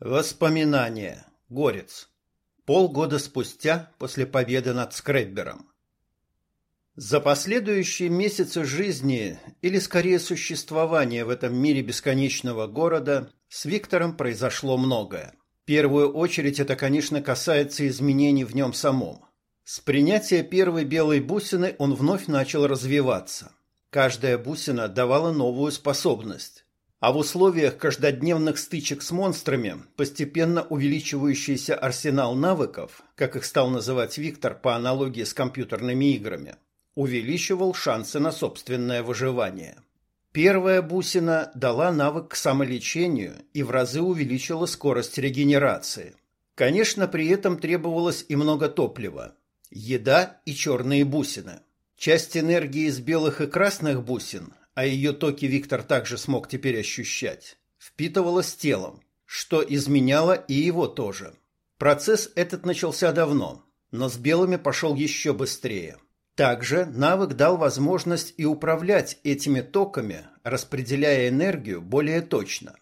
Воспоминания. Горец. Полгода спустя после победы над Скреббером. За последующие месяцы жизни, или скорее существования в этом мире бесконечного города, с Виктором произошло многое. В первую очередь это, конечно, касается изменений в нем самом. С принятия первой белой бусины он вновь начал развиваться. Каждая бусина давала новую способность. А в условиях каждодневных стычек с монстрами постепенно увеличивающийся арсенал навыков, как их стал называть Виктор по аналогии с компьютерными играми, увеличивал шансы на собственное выживание. Первая бусина дала навык к самолечению и в разы увеличила скорость регенерации. Конечно, при этом требовалось и много топлива. Еда и черные бусины. Часть энергии из белых и красных бусин а ее токи Виктор также смог теперь ощущать, впитывалась телом, что изменяло и его тоже. Процесс этот начался давно, но с белыми пошел еще быстрее. Также навык дал возможность и управлять этими токами, распределяя энергию более точно.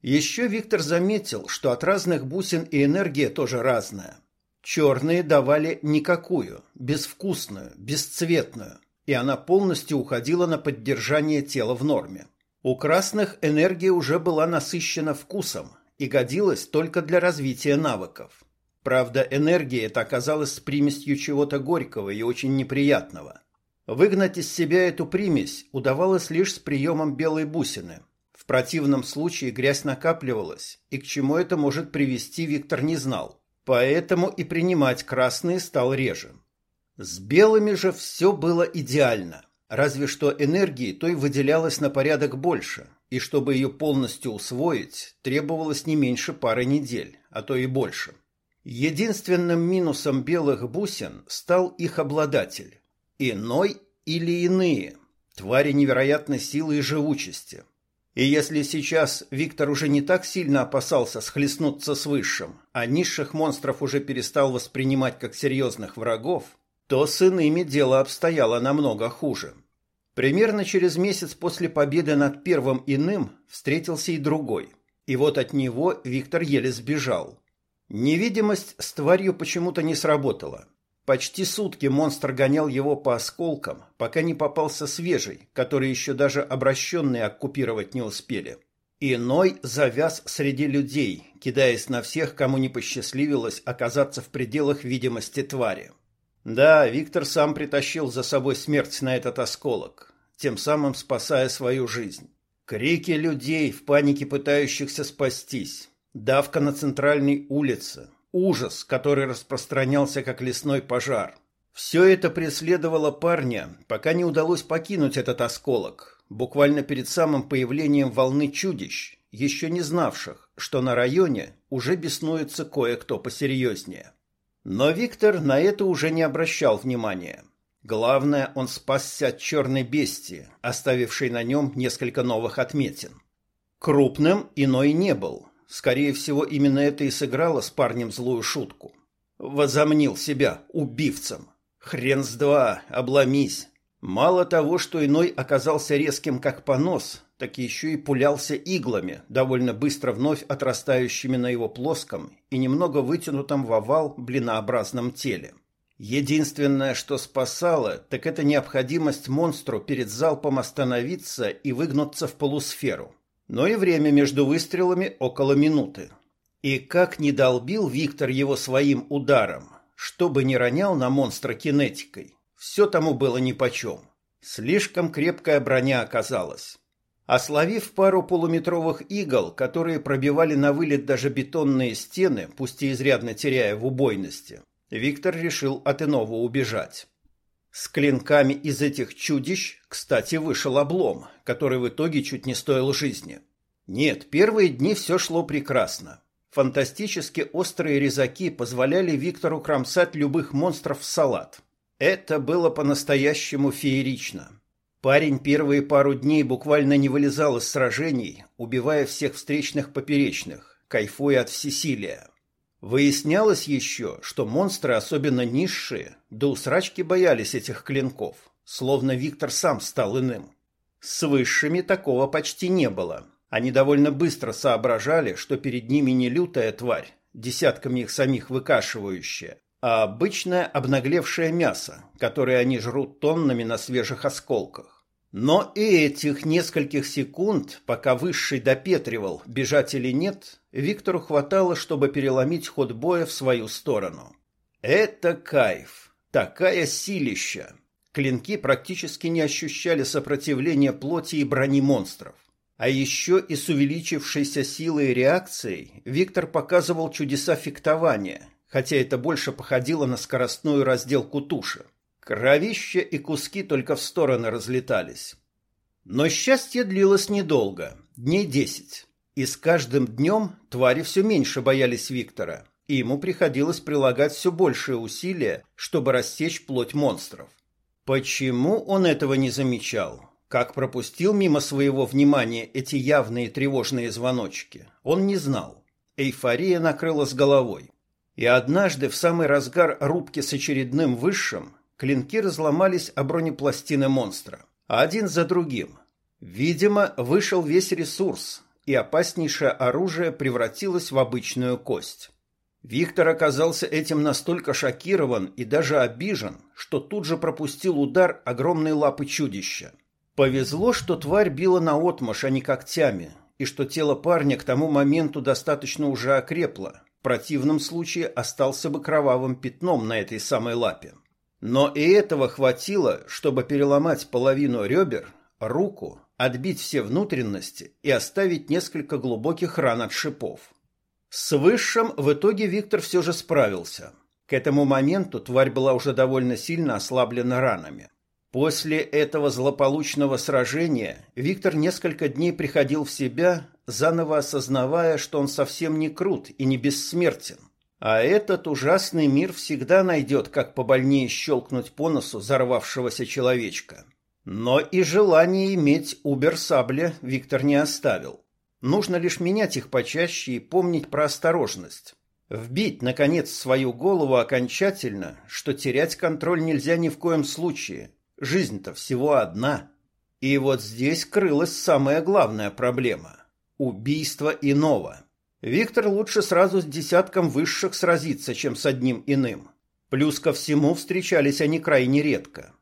Еще Виктор заметил, что от разных бусин и энергия тоже разная. Черные давали никакую, безвкусную, бесцветную, и она полностью уходила на поддержание тела в норме. У красных энергия уже была насыщена вкусом и годилась только для развития навыков. Правда, энергия эта оказалась с примесью чего-то горького и очень неприятного. Выгнать из себя эту примесь удавалось лишь с приемом белой бусины. В противном случае грязь накапливалась, и к чему это может привести Виктор не знал. Поэтому и принимать красные стал реже. С белыми же все было идеально, разве что энергии той выделялось на порядок больше, и чтобы ее полностью усвоить, требовалось не меньше пары недель, а то и больше. Единственным минусом белых бусин стал их обладатель. Иной или иные, твари невероятной силы и живучести. И если сейчас Виктор уже не так сильно опасался схлестнуться с высшим, а низших монстров уже перестал воспринимать как серьезных врагов, то с иными дело обстояло намного хуже. Примерно через месяц после победы над первым иным встретился и другой. И вот от него Виктор еле сбежал. Невидимость с тварью почему-то не сработала. Почти сутки монстр гонял его по осколкам, пока не попался свежий, который еще даже обращенные оккупировать не успели. Иной завяз среди людей, кидаясь на всех, кому не посчастливилось оказаться в пределах видимости твари. Да, Виктор сам притащил за собой смерть на этот осколок, тем самым спасая свою жизнь. Крики людей, в панике пытающихся спастись, давка на центральной улице, ужас, который распространялся как лесной пожар. Все это преследовало парня, пока не удалось покинуть этот осколок, буквально перед самым появлением волны чудищ, еще не знавших, что на районе уже беснуется кое-кто посерьезнее. Но Виктор на это уже не обращал внимания. Главное, он спасся от черной бестии, оставившей на нем несколько новых отметин. Крупным иной не был. Скорее всего, именно это и сыграло с парнем злую шутку. Возомнил себя убивцем. Хрен с два, обломись. Мало того, что иной оказался резким как понос, так еще и пулялся иглами, довольно быстро вновь отрастающими на его плоском и немного вытянутом в овал блинообразном теле. Единственное, что спасало, так это необходимость монстру перед залпом остановиться и выгнуться в полусферу. Но и время между выстрелами около минуты. И как не долбил Виктор его своим ударом, чтобы не ронял на монстра кинетикой, все тому было нипочем. Слишком крепкая броня оказалась. Ословив пару полуметровых игл, которые пробивали на вылет даже бетонные стены, пусть и изрядно теряя в убойности, Виктор решил от иного убежать. С клинками из этих чудищ, кстати, вышел облом, который в итоге чуть не стоил жизни. Нет, первые дни все шло прекрасно. Фантастически острые резаки позволяли Виктору кромсать любых монстров в салат. Это было по-настоящему феерично. Парень первые пару дней буквально не вылезал из сражений, убивая всех встречных поперечных, кайфуя от всесилия. Выяснялось еще, что монстры, особенно низшие, до усрачки боялись этих клинков, словно Виктор сам стал иным. С высшими такого почти не было. Они довольно быстро соображали, что перед ними не лютая тварь, десятками их самих выкашивающая, а обычное обнаглевшее мясо, которое они жрут тоннами на свежих осколках. Но и этих нескольких секунд, пока Высший допетривал, бежать или нет, Виктору хватало, чтобы переломить ход боя в свою сторону. Это кайф, такая силища. Клинки практически не ощущали сопротивления плоти и брони монстров. А еще и с увеличившейся силой и реакцией Виктор показывал чудеса фехтования, хотя это больше походило на скоростную разделку туши. Кровище и куски только в стороны разлетались. Но счастье длилось недолго, дней десять. И с каждым днем твари все меньше боялись Виктора, и ему приходилось прилагать все большие усилия, чтобы рассечь плоть монстров. Почему он этого не замечал? Как пропустил мимо своего внимания эти явные тревожные звоночки, он не знал. Эйфория накрыла с головой. И однажды в самый разгар рубки с очередным высшим клинки разломались о бронепластины монстра, один за другим. Видимо, вышел весь ресурс, и опаснейшее оружие превратилось в обычную кость. Виктор оказался этим настолько шокирован и даже обижен, что тут же пропустил удар огромной лапы чудища. Повезло, что тварь била наотмашь, а не когтями, и что тело парня к тому моменту достаточно уже окрепло. Противном случае остался бы кровавым пятном на этой самой лапе. Но и этого хватило, чтобы переломать половину ребер, руку, отбить все внутренности и оставить несколько глубоких ран от шипов. С высшим в итоге Виктор все же справился. К этому моменту тварь была уже довольно сильно ослаблена ранами. После этого злополучного сражения Виктор несколько дней приходил в себя, заново осознавая, что он совсем не крут и не бессмертен. А этот ужасный мир всегда найдет, как побольнее щелкнуть по носу взорвавшегося человечка. Но и желание иметь убер-сабля Виктор не оставил. Нужно лишь менять их почаще и помнить про осторожность. Вбить, наконец, свою голову окончательно, что терять контроль нельзя ни в коем случае. Жизнь-то всего одна. И вот здесь крылась самая главная проблема – убийство иного – Виктор лучше сразу с десятком высших сразиться, чем с одним иным. Плюс ко всему встречались они крайне редко.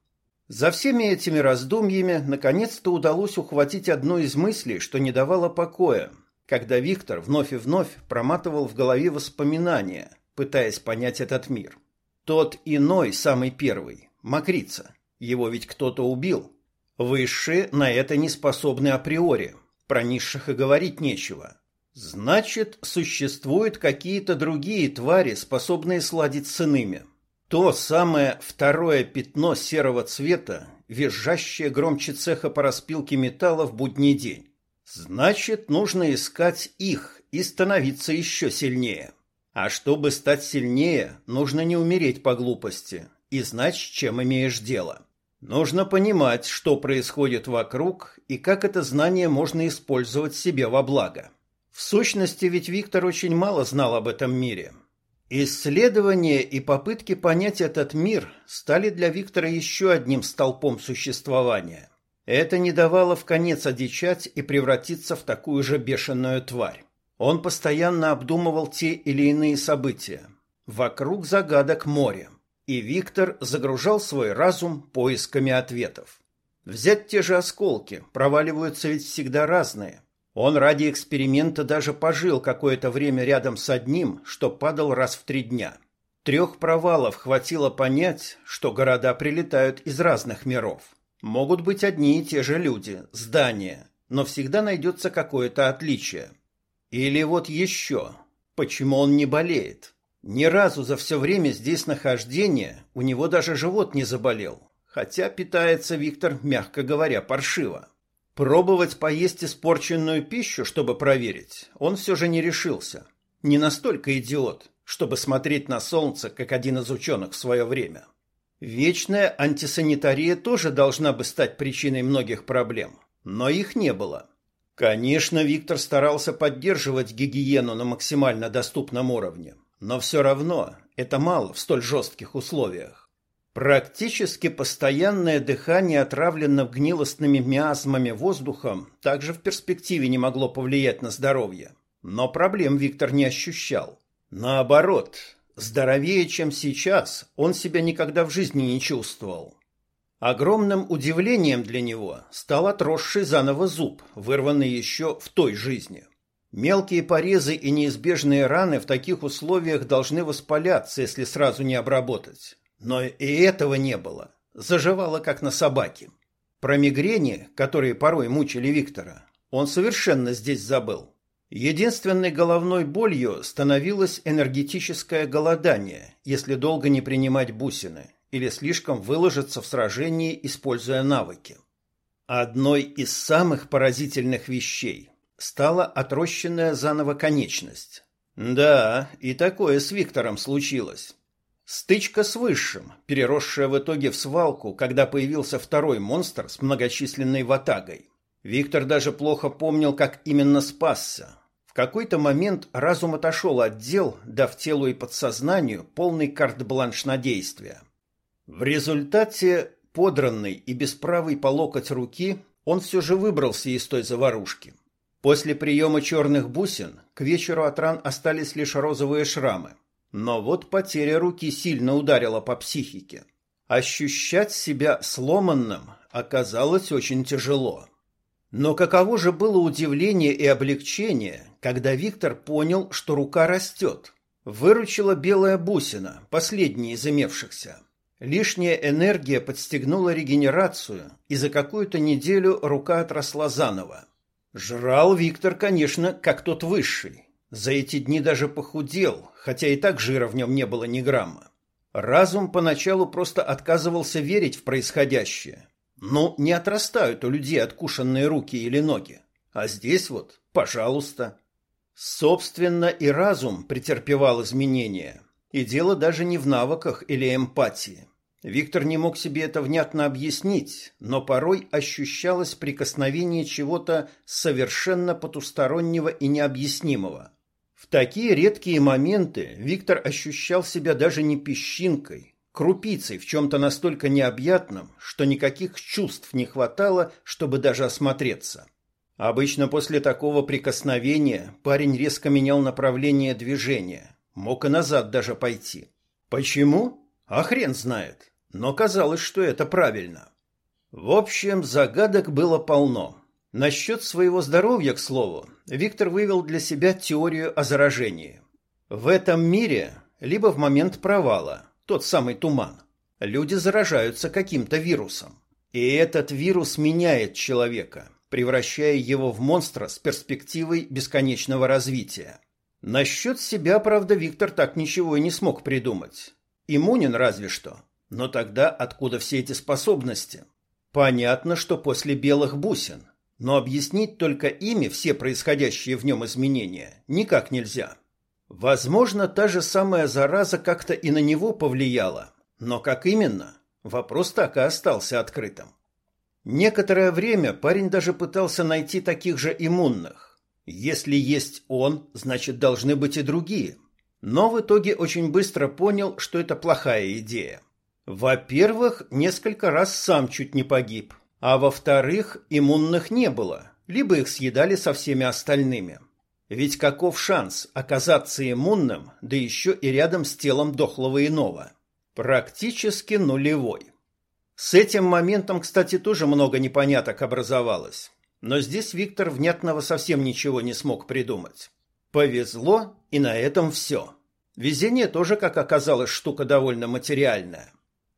За всеми этими раздумьями наконец-то удалось ухватить одну из мыслей, что не давало покоя, когда Виктор вновь и вновь проматывал в голове воспоминания, пытаясь понять этот мир. Тот иной, самый первый, Макрица. Его ведь кто-то убил. Высшие на это не способны априори. Про низших и говорить нечего. Значит, существуют какие-то другие твари, способные сладить с иными. То самое второе пятно серого цвета, визжащее громче цеха по распилке металла в будний день. Значит, нужно искать их и становиться еще сильнее. А чтобы стать сильнее, нужно не умереть по глупости и знать, с чем имеешь дело. Нужно понимать, что происходит вокруг и как это знание можно использовать себе во благо. В сущности, ведь Виктор очень мало знал об этом мире. Исследования и попытки понять этот мир стали для Виктора еще одним столпом существования. Это не давало в конец одичать и превратиться в такую же бешеную тварь. Он постоянно обдумывал те или иные события. Вокруг загадок море, и Виктор загружал свой разум поисками ответов. Взять те же осколки, проваливаются ведь всегда разные. Он ради эксперимента даже пожил какое-то время рядом с одним, что падал раз в три дня. Трех провалов хватило понять, что города прилетают из разных миров. Могут быть одни и те же люди, здания, но всегда найдется какое-то отличие. Или вот еще, почему он не болеет? Ни разу за все время здесь нахождения у него даже живот не заболел, хотя питается Виктор, мягко говоря, паршиво. Пробовать поесть испорченную пищу, чтобы проверить, он все же не решился. Не настолько идиот, чтобы смотреть на солнце, как один из ученых в свое время. Вечная антисанитария тоже должна бы стать причиной многих проблем, но их не было. Конечно, Виктор старался поддерживать гигиену на максимально доступном уровне, но все равно это мало в столь жестких условиях. Практически постоянное дыхание отравленного гнилостными миазмами воздухом также в перспективе не могло повлиять на здоровье. Но проблем Виктор не ощущал. Наоборот, здоровее, чем сейчас, он себя никогда в жизни не чувствовал. Огромным удивлением для него стал отросший заново зуб, вырванный еще в той жизни. Мелкие порезы и неизбежные раны в таких условиях должны воспаляться, если сразу не обработать. Но и этого не было. Заживало, как на собаке. Про мигрени, которые порой мучили Виктора, он совершенно здесь забыл. Единственной головной болью становилось энергетическое голодание, если долго не принимать бусины или слишком выложиться в сражении, используя навыки. Одной из самых поразительных вещей стала отрощенная заново конечность. Да, и такое с Виктором случилось. Стычка с Высшим, переросшая в итоге в свалку, когда появился второй монстр с многочисленной ватагой. Виктор даже плохо помнил, как именно спасся. В какой-то момент разум отошел от дел, дав телу и подсознанию полный карт-бланш на действие. В результате, подранный и бесправый по локоть руки, он все же выбрался из той заварушки. После приема черных бусин к вечеру от ран остались лишь розовые шрамы – но вот потеря руки сильно ударила по психике. Ощущать себя сломанным оказалось очень тяжело. Но каково же было удивление и облегчение, когда Виктор понял, что рука растет. Выручила белая бусина, последняя из имевшихся. Лишняя энергия подстегнула регенерацию, и за какую-то неделю рука отросла заново. Жрал Виктор, конечно, как тот высший. За эти дни даже похудел, хотя и так жира в нем не было ни грамма. Разум поначалу просто отказывался верить в происходящее. Ну, не отрастают у людей откушенные руки или ноги. А здесь вот, пожалуйста. Собственно, и разум претерпевал изменения. И дело даже не в навыках или эмпатии. Виктор не мог себе это внятно объяснить, но порой ощущалось прикосновение чего-то совершенно потустороннего и необъяснимого. В такие редкие моменты Виктор ощущал себя даже не песчинкой, крупицей в чем-то настолько необъятном, что никаких чувств не хватало, чтобы даже осмотреться. Обычно после такого прикосновения парень резко менял направление движения, мог и назад даже пойти. Почему? А хрен знает. Но казалось, что это правильно. В общем, загадок было полно. Насчет своего здоровья, к слову, Виктор вывел для себя теорию о заражении. В этом мире, либо в момент провала, тот самый туман, люди заражаются каким-то вирусом. И этот вирус меняет человека, превращая его в монстра с перспективой бесконечного развития. Насчет себя, правда, Виктор так ничего и не смог придумать. Иммунен разве что. Но тогда откуда все эти способности? Понятно, что после белых бусин – но объяснить только ими все происходящие в нем изменения никак нельзя. Возможно, та же самая зараза как-то и на него повлияла, но как именно, вопрос так и остался открытым. Некоторое время парень даже пытался найти таких же иммунных. Если есть он, значит должны быть и другие. Но в итоге очень быстро понял, что это плохая идея. Во-первых, несколько раз сам чуть не погиб – а во-вторых, иммунных не было, либо их съедали со всеми остальными. Ведь каков шанс оказаться иммунным, да еще и рядом с телом дохлого иного? Практически нулевой. С этим моментом, кстати, тоже много непоняток образовалось. Но здесь Виктор внятного совсем ничего не смог придумать. Повезло, и на этом все. Везение тоже, как оказалось, штука довольно материальная.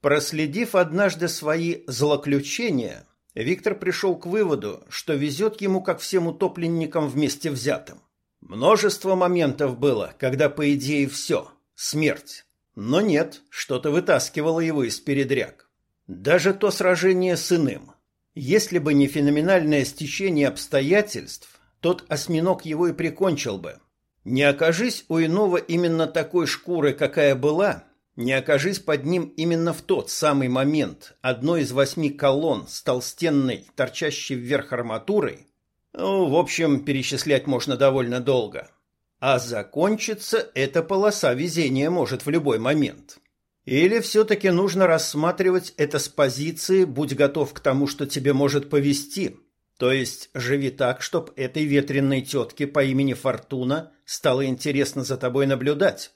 Проследив однажды свои злоключения, Виктор пришел к выводу, что везет ему как всем утопленникам вместе взятым. Множество моментов было, когда по идее все – смерть. Но нет, что-то вытаскивало его из передряг. Даже то сражение с иным. Если бы не феноменальное стечение обстоятельств, тот осьминог его и прикончил бы. Не окажись у иного именно такой шкуры, какая была, не окажись под ним именно в тот самый момент одной из восьми колонн с толстенной, торчащей вверх арматурой, ну, в общем, перечислять можно довольно долго. А закончиться эта полоса везения может в любой момент. Или все-таки нужно рассматривать это с позиции «будь готов к тому, что тебе может повести», то есть живи так, чтобы этой ветреной тетке по имени Фортуна стало интересно за тобой наблюдать.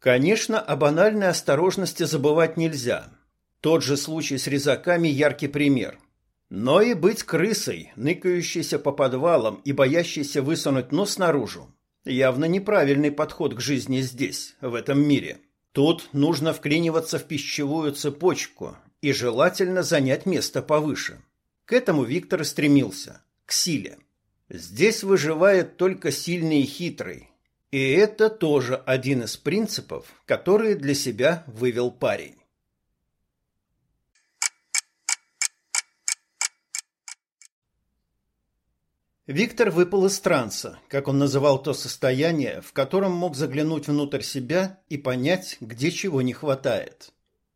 Конечно, о банальной осторожности забывать нельзя. Тот же случай с резаками – яркий пример. Но и быть крысой, ныкающейся по подвалам и боящейся высунуть нос наружу – явно неправильный подход к жизни здесь, в этом мире. Тут нужно вклиниваться в пищевую цепочку и желательно занять место повыше – к этому Виктор стремился, к силе. Здесь выживает только сильный и хитрый. И это тоже один из принципов, которые для себя вывел парень. Виктор выпал из транса, как он называл то состояние, в котором мог заглянуть внутрь себя и понять, где чего не хватает.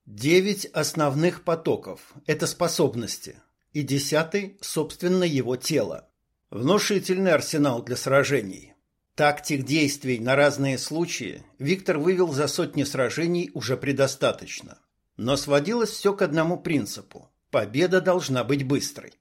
Девять основных потоков – это способности, и десятый, собственно, его тело. Внушительный арсенал для сражений. Тактик действий на разные случаи Виктор вывел за сотни сражений уже предостаточно. Но сводилось все к одному принципу – победа должна быть быстрой.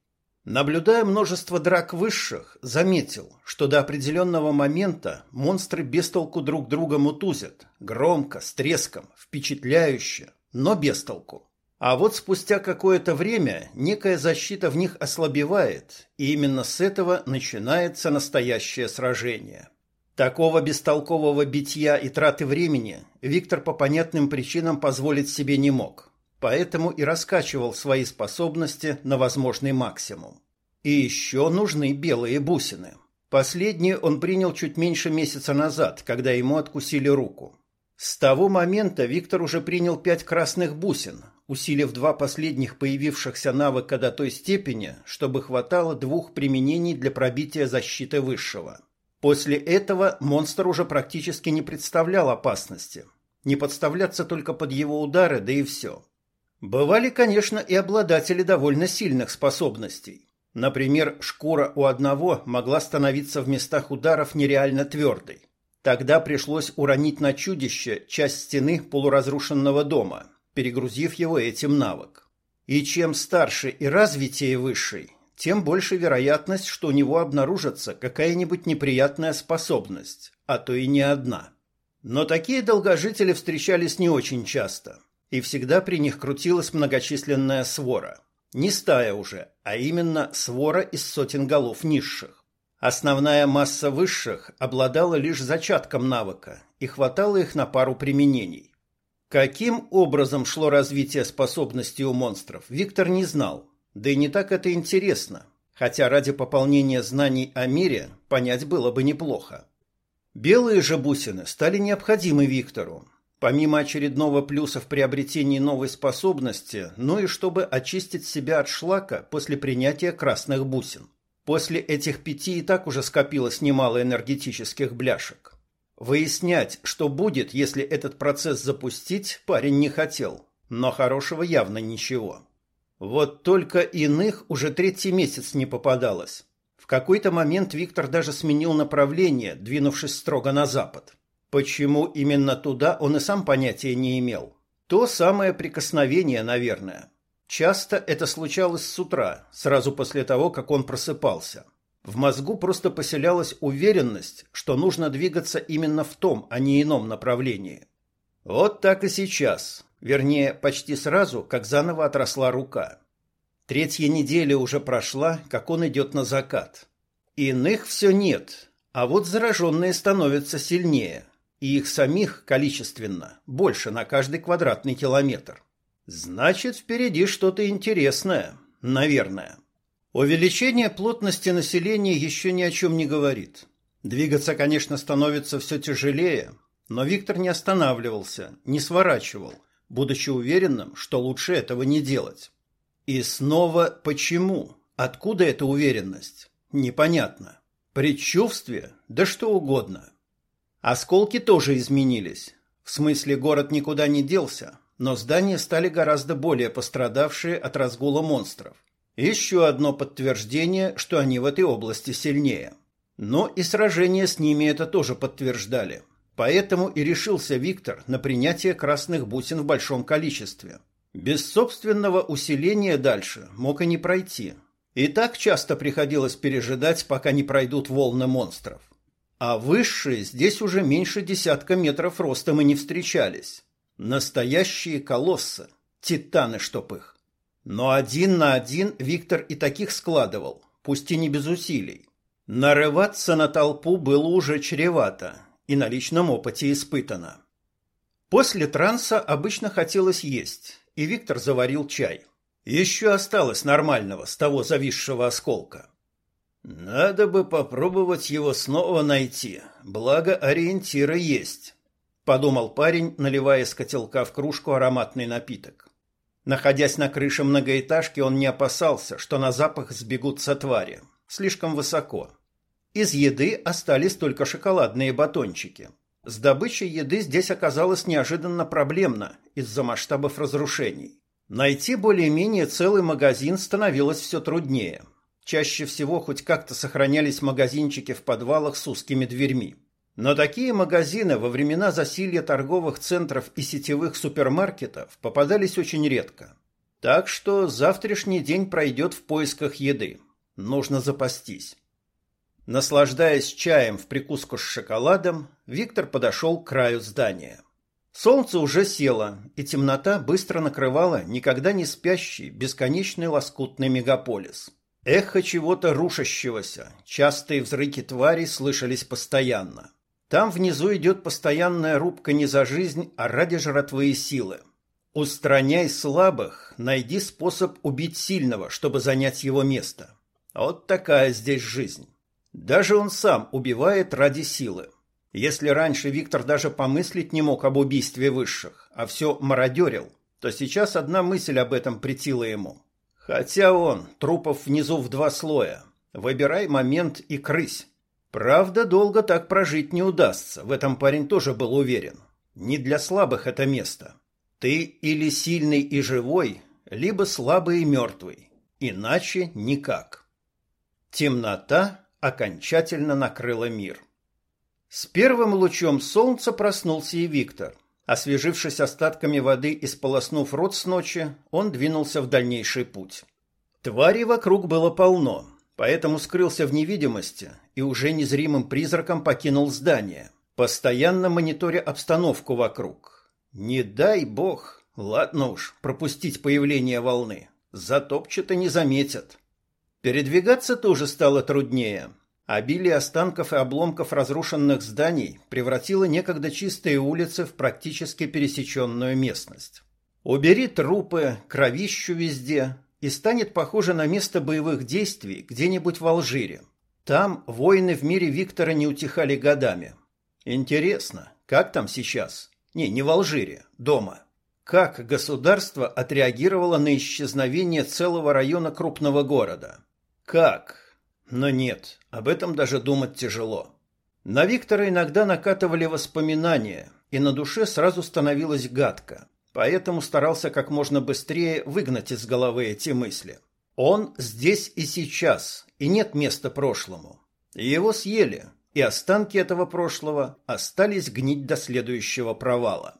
Наблюдая множество драк высших, заметил, что до определенного момента монстры без толку друг друга мутузят, громко, с треском, впечатляюще, но без толку. А вот спустя какое-то время некая защита в них ослабевает, и именно с этого начинается настоящее сражение. Такого бестолкового битья и траты времени Виктор по понятным причинам позволить себе не мог, поэтому и раскачивал свои способности на возможный максимум. И еще нужны белые бусины. Последние он принял чуть меньше месяца назад, когда ему откусили руку. С того момента Виктор уже принял пять красных бусин, усилив два последних появившихся навыка до той степени, чтобы хватало двух применений для пробития защиты высшего. После этого монстр уже практически не представлял опасности. Не подставляться только под его удары, да и все. Бывали, конечно, и обладатели довольно сильных способностей. Например, шкура у одного могла становиться в местах ударов нереально твердой. Тогда пришлось уронить на чудище часть стены полуразрушенного дома – перегрузив его этим навык. И чем старше и развитие высший, тем больше вероятность, что у него обнаружится какая-нибудь неприятная способность, а то и не одна. Но такие долгожители встречались не очень часто, и всегда при них крутилась многочисленная свора. Не стая уже, а именно свора из сотен голов низших. Основная масса высших обладала лишь зачатком навыка, и хватало их на пару применений. Каким образом шло развитие способностей у монстров, Виктор не знал. Да и не так это интересно. Хотя ради пополнения знаний о мире понять было бы неплохо. Белые же бусины стали необходимы Виктору. Помимо очередного плюса в приобретении новой способности, ну и чтобы очистить себя от шлака после принятия красных бусин. После этих пяти и так уже скопилось немало энергетических бляшек. Выяснять, что будет, если этот процесс запустить, парень не хотел, но хорошего явно ничего. Вот только иных уже третий месяц не попадалось. В какой-то момент Виктор даже сменил направление, двинувшись строго на запад. Почему именно туда, он и сам понятия не имел. То самое прикосновение, наверное. Часто это случалось с утра, сразу после того, как он просыпался. В мозгу просто поселялась уверенность, что нужно двигаться именно в том, а не ином направлении. Вот так и сейчас, вернее, почти сразу, как заново отросла рука. Третья неделя уже прошла, как он идет на закат. Иных все нет, а вот зараженные становятся сильнее, и их самих количественно больше на каждый квадратный километр. Значит, впереди что-то интересное, наверное. Увеличение плотности населения еще ни о чем не говорит. Двигаться, конечно, становится все тяжелее, но Виктор не останавливался, не сворачивал, будучи уверенным, что лучше этого не делать. И снова почему? Откуда эта уверенность? Непонятно. Предчувствие? Да что угодно. Осколки тоже изменились. В смысле, город никуда не делся, но здания стали гораздо более пострадавшие от разгула монстров. Еще одно подтверждение, что они в этой области сильнее. Но и сражения с ними это тоже подтверждали. Поэтому и решился Виктор на принятие красных бусин в большом количестве. Без собственного усиления дальше мог и не пройти. И так часто приходилось пережидать, пока не пройдут волны монстров. А высшие здесь уже меньше десятка метров ростом и не встречались. Настоящие колоссы, титаны чтоб их. Но один на один Виктор и таких складывал, пусть и не без усилий. Нарываться на толпу было уже чревато, и на личном опыте испытано. После транса обычно хотелось есть, и Виктор заварил чай. Еще осталось нормального с того зависшего осколка. Надо бы попробовать его снова найти, благо ориентиры есть, подумал парень, наливая из котелка в кружку ароматный напиток. Находясь на крыше многоэтажки, он не опасался, что на запах сбегутся твари. Слишком высоко. Из еды остались только шоколадные батончики. С добычей еды здесь оказалось неожиданно проблемно из-за масштабов разрушений. Найти более-менее целый магазин становилось все труднее. Чаще всего хоть как-то сохранялись магазинчики в подвалах с узкими дверьми. Но такие магазины во времена засилья торговых центров и сетевых супермаркетов попадались очень редко. Так что завтрашний день пройдет в поисках еды. Нужно запастись. Наслаждаясь чаем в прикуску с шоколадом, Виктор подошел к краю здания. Солнце уже село, и темнота быстро накрывала никогда не спящий, бесконечный лоскутный мегаполис. Эхо чего-то рушащегося, частые взрыки тварей слышались постоянно. Там внизу идет постоянная рубка не за жизнь, а ради жратвы и силы. Устраняй слабых, найди способ убить сильного, чтобы занять его место. Вот такая здесь жизнь. Даже он сам убивает ради силы. Если раньше Виктор даже помыслить не мог об убийстве высших, а все мародерил, то сейчас одна мысль об этом претила ему. Хотя он, трупов внизу в два слоя. Выбирай момент и крысь. Правда, долго так прожить не удастся, в этом парень тоже был уверен. Не для слабых это место. Ты или сильный и живой, либо слабый и мертвый. Иначе никак. Темнота окончательно накрыла мир. С первым лучом солнца проснулся и Виктор. Освежившись остатками воды и сполоснув рот с ночи, он двинулся в дальнейший путь. Тварей вокруг было полно, поэтому скрылся в невидимости и уже незримым призраком покинул здание, постоянно мониторя обстановку вокруг. Не дай бог, ладно уж, пропустить появление волны. Затопчут и не заметят. Передвигаться тоже стало труднее. Обилие останков и обломков разрушенных зданий превратило некогда чистые улицы в практически пересеченную местность. Убери трупы, кровищу везде, и станет похоже на место боевых действий где-нибудь в Алжире. Там войны в мире Виктора не утихали годами. Интересно, как там сейчас? Не, не в Алжире, дома. Как государство отреагировало на исчезновение целого района крупного города? Как? Но нет, об этом даже думать тяжело. На Виктора иногда накатывали воспоминания, и на душе сразу становилось гадко. Поэтому старался как можно быстрее выгнать из головы эти мысли. Он здесь и сейчас, и нет места прошлому. Его съели, и останки этого прошлого остались гнить до следующего провала.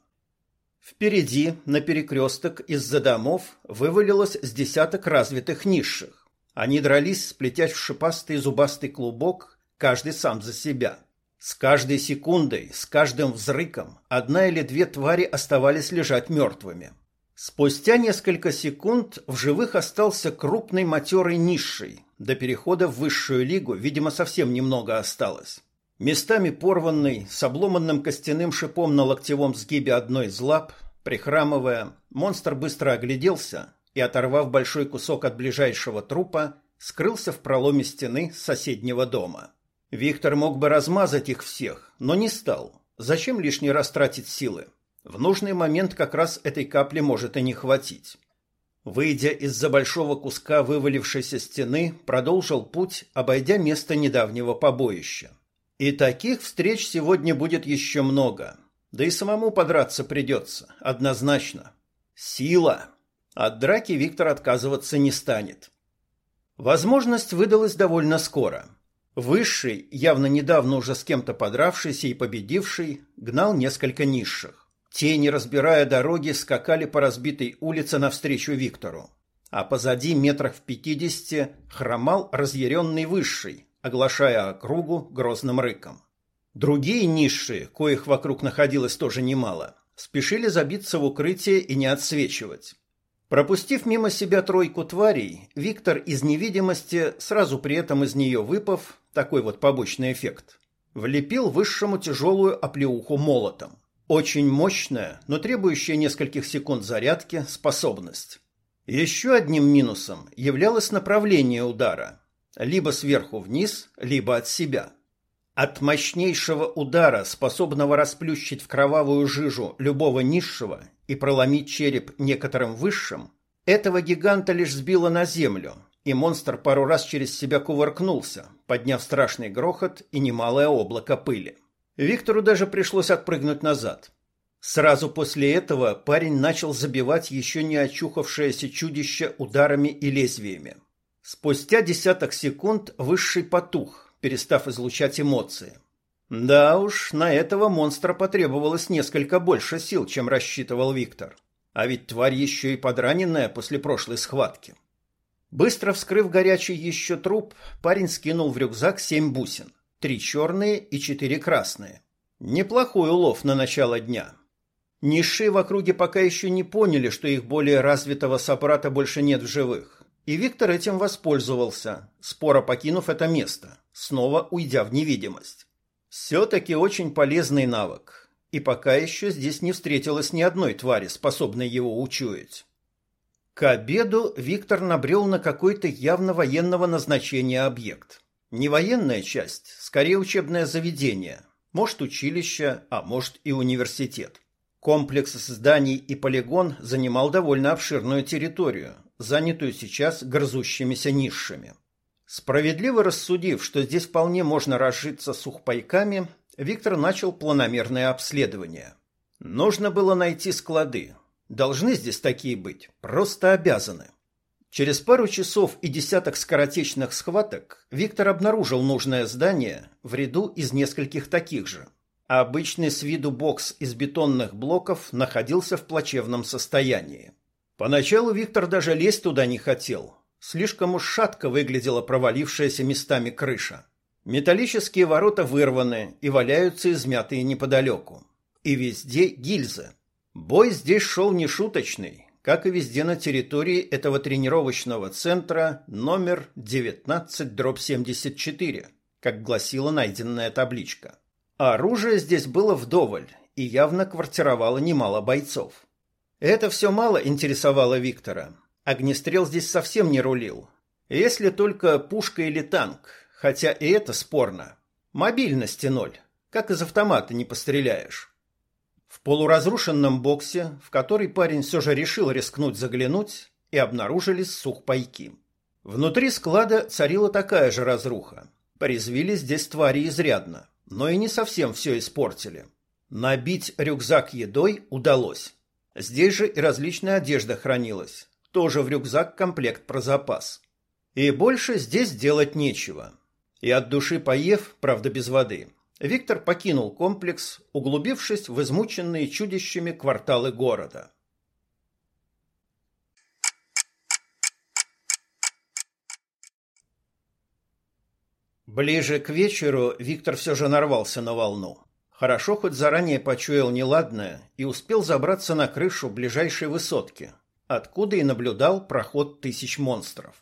Впереди, на перекресток из-за домов, вывалилось с десяток развитых низших. Они дрались, сплетясь в шипастый зубастый клубок, каждый сам за себя. С каждой секундой, с каждым взрыком одна или две твари оставались лежать мертвыми. Спустя несколько секунд в живых остался крупный матерый низший. До перехода в высшую лигу, видимо, совсем немного осталось. Местами порванный, с обломанным костяным шипом на локтевом сгибе одной из лап, прихрамывая, монстр быстро огляделся и, оторвав большой кусок от ближайшего трупа, скрылся в проломе стены соседнего дома. Виктор мог бы размазать их всех, но не стал. Зачем лишний раз тратить силы? В нужный момент как раз этой капли может и не хватить. Выйдя из-за большого куска вывалившейся стены, продолжил путь, обойдя место недавнего побоища. И таких встреч сегодня будет еще много. Да и самому подраться придется, однозначно. Сила от драки Виктор отказываться не станет. Возможность выдалась довольно скоро. Высший, явно недавно уже с кем-то подравшийся и победивший, гнал несколько низших. Те, не разбирая дороги, скакали по разбитой улице навстречу Виктору. А позади метрах в пятидесяти хромал разъяренный Высший, оглашая округу грозным рыком. Другие низшие, коих вокруг находилось тоже немало, спешили забиться в укрытие и не отсвечивать. Пропустив мимо себя тройку тварей, Виктор из невидимости, сразу при этом из нее выпав, такой вот побочный эффект, влепил высшему тяжелую оплеуху молотом. Очень мощная, но требующая нескольких секунд зарядки способность. Еще одним минусом являлось направление удара. Либо сверху вниз, либо от себя. От мощнейшего удара, способного расплющить в кровавую жижу любого низшего и проломить череп некоторым высшим, этого гиганта лишь сбило на землю, и монстр пару раз через себя кувыркнулся, подняв страшный грохот и немалое облако пыли. Виктору даже пришлось отпрыгнуть назад. Сразу после этого парень начал забивать еще не очухавшееся чудище ударами и лезвиями. Спустя десяток секунд высший потух, перестав излучать эмоции. Да уж, на этого монстра потребовалось несколько больше сил, чем рассчитывал Виктор. А ведь тварь еще и подраненная после прошлой схватки. Быстро вскрыв горячий еще труп, парень скинул в рюкзак семь бусин. Три черные и четыре красные. Неплохой улов на начало дня. Ниши в округе пока еще не поняли, что их более развитого собрата больше нет в живых. И Виктор этим воспользовался, споро покинув это место, снова уйдя в невидимость. Все-таки очень полезный навык. И пока еще здесь не встретилось ни одной твари, способной его учуять. К обеду Виктор набрел на какой-то явно военного назначения объект. Не военная часть, скорее учебное заведение. Может, училище, а может и университет. Комплекс зданий и полигон занимал довольно обширную территорию, занятую сейчас грызущимися низшими. Справедливо рассудив, что здесь вполне можно разжиться сухпайками, Виктор начал планомерное обследование. Нужно было найти склады, Должны здесь такие быть, просто обязаны. Через пару часов и десяток скоротечных схваток Виктор обнаружил нужное здание в ряду из нескольких таких же. А обычный с виду бокс из бетонных блоков находился в плачевном состоянии. Поначалу Виктор даже лезть туда не хотел. Слишком уж шатко выглядела провалившаяся местами крыша. Металлические ворота вырваны и валяются измятые неподалеку. И везде гильзы – Бой здесь шел нешуточный, как и везде на территории этого тренировочного центра номер 19-74, как гласила найденная табличка. Оружие здесь было вдоволь и явно квартировало немало бойцов. Это все мало интересовало Виктора. Огнестрел здесь совсем не рулил. Если только пушка или танк, хотя и это спорно. Мобильности ноль, как из автомата не постреляешь. В полуразрушенном боксе, в который парень все же решил рискнуть заглянуть, и обнаружились сухпайки. Внутри склада царила такая же разруха. Порезвили здесь твари изрядно, но и не совсем все испортили. Набить рюкзак едой удалось. Здесь же и различная одежда хранилась. Тоже в рюкзак комплект про запас. И больше здесь делать нечего. И от души поев, правда без воды, Виктор покинул комплекс, углубившись в измученные чудищами кварталы города. Ближе к вечеру Виктор все же нарвался на волну. Хорошо хоть заранее почуял неладное и успел забраться на крышу ближайшей высотки, откуда и наблюдал проход тысяч монстров.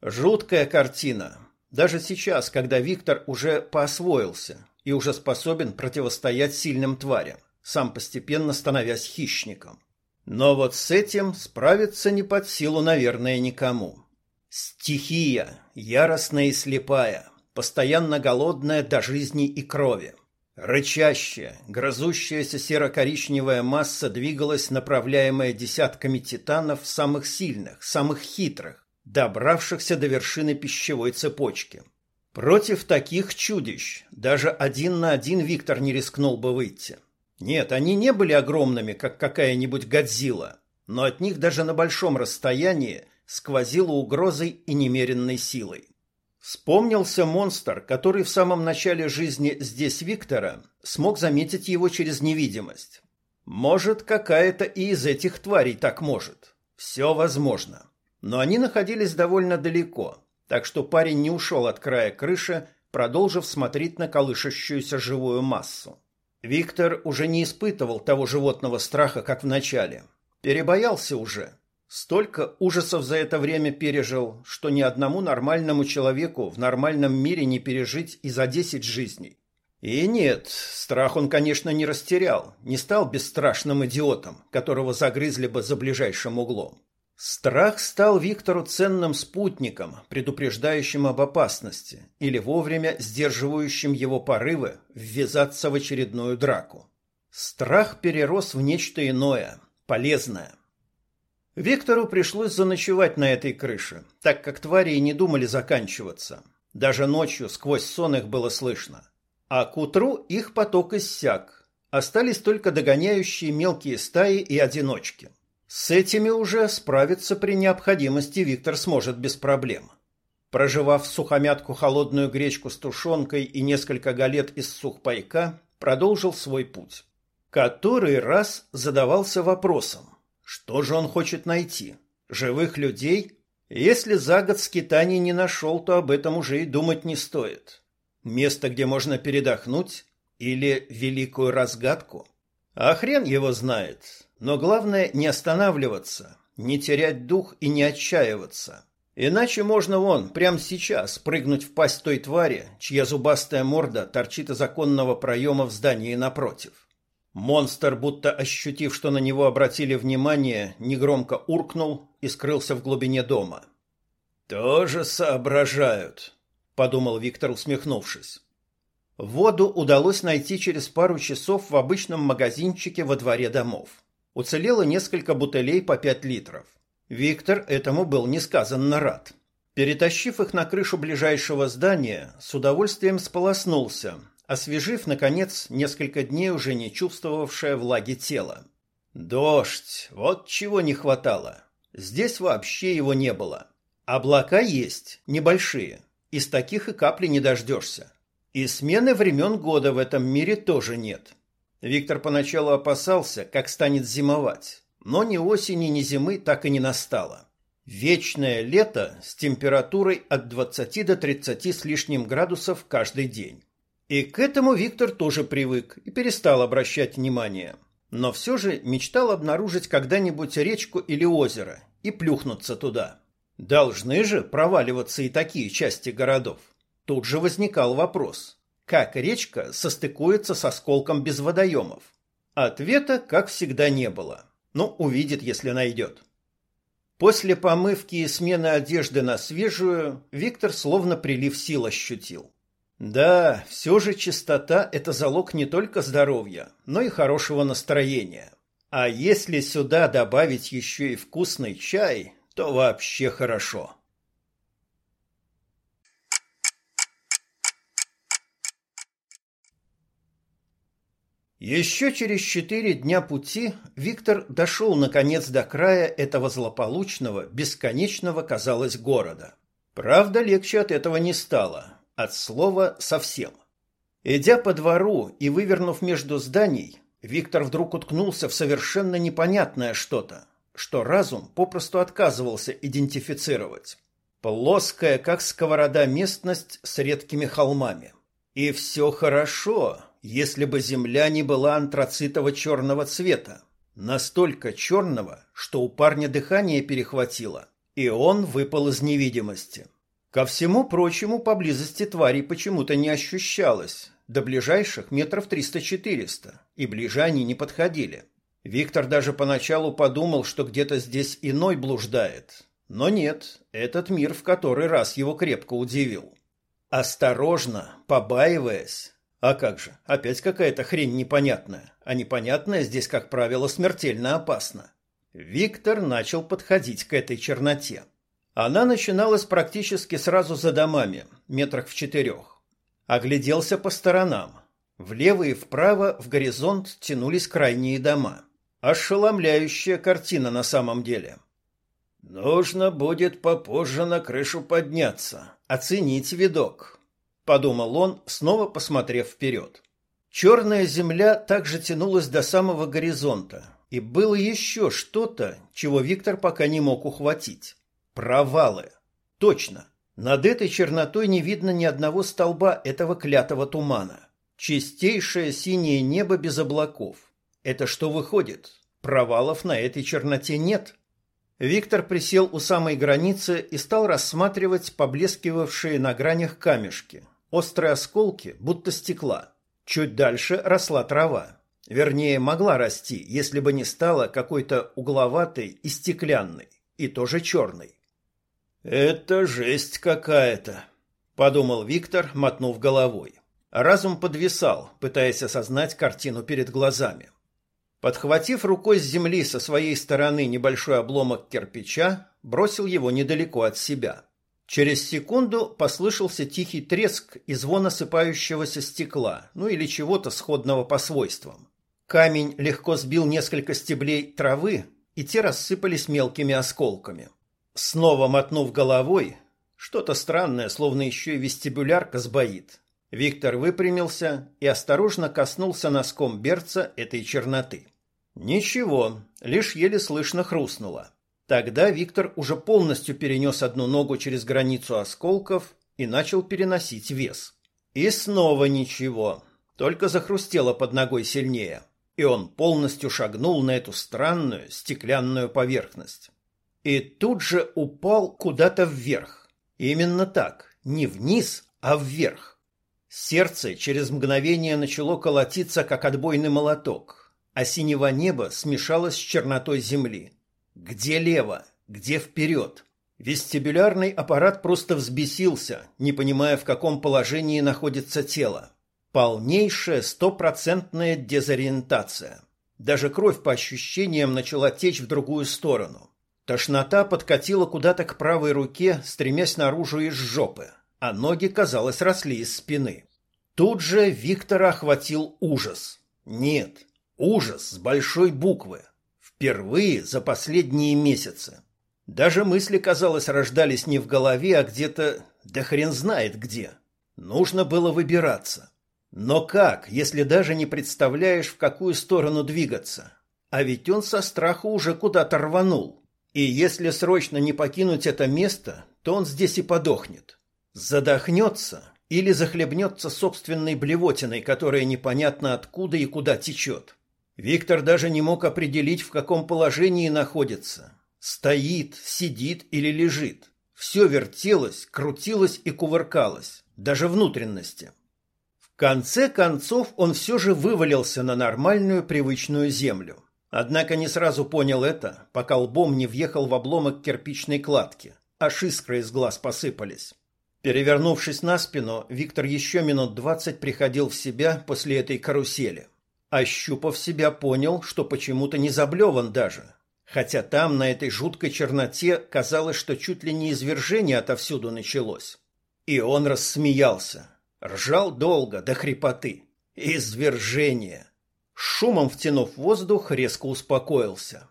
Жуткая картина. Даже сейчас, когда Виктор уже поосвоился, и уже способен противостоять сильным тварям, сам постепенно становясь хищником. Но вот с этим справиться не под силу, наверное, никому. Стихия, яростная и слепая, постоянно голодная до жизни и крови. Рычащая, грызущаяся серо-коричневая масса двигалась, направляемая десятками титанов самых сильных, самых хитрых, добравшихся до вершины пищевой цепочки. Против таких чудищ даже один на один Виктор не рискнул бы выйти. Нет, они не были огромными, как какая-нибудь Годзилла, но от них даже на большом расстоянии сквозило угрозой и немеренной силой. Вспомнился монстр, который в самом начале жизни здесь Виктора смог заметить его через невидимость. Может, какая-то и из этих тварей так может. Все возможно. Но они находились довольно далеко, так что парень не ушел от края крыши, продолжив смотреть на колышащуюся живую массу. Виктор уже не испытывал того животного страха, как в начале. Перебоялся уже. Столько ужасов за это время пережил, что ни одному нормальному человеку в нормальном мире не пережить и за десять жизней. И нет, страх он, конечно, не растерял, не стал бесстрашным идиотом, которого загрызли бы за ближайшим углом. Страх стал Виктору ценным спутником, предупреждающим об опасности или вовремя сдерживающим его порывы ввязаться в очередную драку. Страх перерос в нечто иное, полезное. Виктору пришлось заночевать на этой крыше, так как твари не думали заканчиваться. Даже ночью сквозь сон их было слышно. А к утру их поток иссяк. Остались только догоняющие мелкие стаи и одиночки. С этими уже справиться при необходимости Виктор сможет без проблем. Проживав сухомятку холодную гречку с тушенкой и несколько галет из сухпайка, продолжил свой путь. Который раз задавался вопросом, что же он хочет найти? Живых людей? Если за год скитаний не нашел, то об этом уже и думать не стоит. Место, где можно передохнуть? Или великую разгадку? А хрен его знает. Но главное не останавливаться, не терять дух и не отчаиваться. Иначе можно вон, прямо сейчас, прыгнуть в пасть той твари, чья зубастая морда торчит из оконного проема в здании напротив. Монстр, будто ощутив, что на него обратили внимание, негромко уркнул и скрылся в глубине дома. «Тоже соображают», подумал Виктор, усмехнувшись. Воду удалось найти через пару часов в обычном магазинчике во дворе домов. Уцелело несколько бутылей по пять литров. Виктор этому был несказанно рад. Перетащив их на крышу ближайшего здания, с удовольствием сполоснулся, освежив, наконец, несколько дней уже не чувствовавшее влаги тело. Дождь, вот чего не хватало. Здесь вообще его не было. Облака есть, небольшие, из таких и капли не дождешься. И смены времен года в этом мире тоже нет. Виктор поначалу опасался, как станет зимовать, но ни осени, ни зимы так и не настало. Вечное лето с температурой от 20 до 30 с лишним градусов каждый день. И к этому Виктор тоже привык и перестал обращать внимание. Но все же мечтал обнаружить когда-нибудь речку или озеро и плюхнуться туда. Должны же проваливаться и такие части городов. Тут же возникал вопрос, как речка состыкуется с осколком без водоемов? Ответа, как всегда, не было. Ну, увидит, если найдет. После помывки и смены одежды на свежую, Виктор словно прилив сил ощутил. Да, все же чистота – это залог не только здоровья, но и хорошего настроения. А если сюда добавить еще и вкусный чай, то вообще хорошо. Еще через четыре дня пути Виктор дошел наконец до края этого злополучного, бесконечного, казалось, города. Правда, легче от этого не стало, от слова совсем. Идя по двору и вывернув между зданий, Виктор вдруг уткнулся в совершенно непонятное что-то что разум попросту отказывался идентифицировать. Плоская, как сковорода, местность с редкими холмами. И все хорошо, если бы земля не была антрацитово-черного цвета. Настолько черного, что у парня дыхание перехватило, и он выпал из невидимости. Ко всему прочему, поблизости тварей почему-то не ощущалось, до ближайших метров триста-четыреста, и ближе они не подходили. Виктор даже поначалу подумал, что где-то здесь иной блуждает. Но нет, этот мир в который раз его крепко удивил. Осторожно, побаиваясь. А как же, опять какая-то хрень непонятная. А непонятная здесь, как правило, смертельно опасна. Виктор начал подходить к этой черноте. Она начиналась практически сразу за домами, метрах в четырех. Огляделся по сторонам. Влево и вправо в горизонт тянулись крайние дома. Ошеломляющая картина на самом деле. Нужно будет попозже на крышу подняться, оценить видок, подумал он, снова посмотрев вперед. Черная земля также тянулась до самого горизонта, и было еще что-то, чего Виктор пока не мог ухватить. Провалы. Точно. Над этой чернотой не видно ни одного столба этого клятого тумана. Чистейшее синее небо без облаков. Это что выходит? Провалов на этой черноте нет. Виктор присел у самой границы и стал рассматривать поблескивавшие на гранях камешки. Острые осколки, будто стекла. Чуть дальше росла трава. Вернее, могла расти, если бы не стала какой-то угловатой и стеклянной, и тоже черной. «Это жесть какая-то», — подумал Виктор, мотнув головой. Разум подвисал, пытаясь осознать картину перед глазами. Подхватив рукой с земли со своей стороны небольшой обломок кирпича, бросил его недалеко от себя. Через секунду послышался тихий треск и звон осыпающегося стекла, ну или чего-то сходного по свойствам. Камень легко сбил несколько стеблей травы, и те рассыпались мелкими осколками. Снова мотнув головой, что-то странное, словно еще и вестибулярка сбоит. Виктор выпрямился и осторожно коснулся носком берца этой черноты. Ничего, лишь еле слышно хрустнуло. Тогда Виктор уже полностью перенес одну ногу через границу осколков и начал переносить вес. И снова ничего, только захрустело под ногой сильнее, и он полностью шагнул на эту странную стеклянную поверхность. И тут же упал куда-то вверх. Именно так, не вниз, а вверх. Сердце через мгновение начало колотиться, как отбойный молоток, а синего неба смешалось с чернотой земли. Где лево? Где вперед? Вестибулярный аппарат просто взбесился, не понимая, в каком положении находится тело. Полнейшая стопроцентная дезориентация. Даже кровь по ощущениям начала течь в другую сторону. Тошнота подкатила куда-то к правой руке, стремясь наружу из жопы, а ноги, казалось, росли из спины. Тут же Виктора охватил ужас. Нет, ужас с большой буквы. Впервые за последние месяцы. Даже мысли, казалось, рождались не в голове, а где-то, да хрен знает где. Нужно было выбираться. Но как, если даже не представляешь, в какую сторону двигаться? А ведь он со страху уже куда-то рванул. И если срочно не покинуть это место, то он здесь и подохнет. Задохнется или захлебнется собственной блевотиной, которая непонятно откуда и куда течет. Виктор даже не мог определить, в каком положении находится. Стоит, сидит или лежит. Все вертелось, крутилось и кувыркалось, даже внутренности. В конце концов он все же вывалился на нормальную привычную землю. Однако не сразу понял это, пока лбом не въехал в обломок кирпичной кладки, а искры из глаз посыпались. Перевернувшись на спину, Виктор еще минут двадцать приходил в себя после этой карусели. Ощупав себя, понял, что почему-то не заблеван даже. Хотя там, на этой жуткой черноте, казалось, что чуть ли не извержение отовсюду началось. И он рассмеялся. Ржал долго, до хрипоты. Извержение. Шумом втянув воздух, резко успокоился.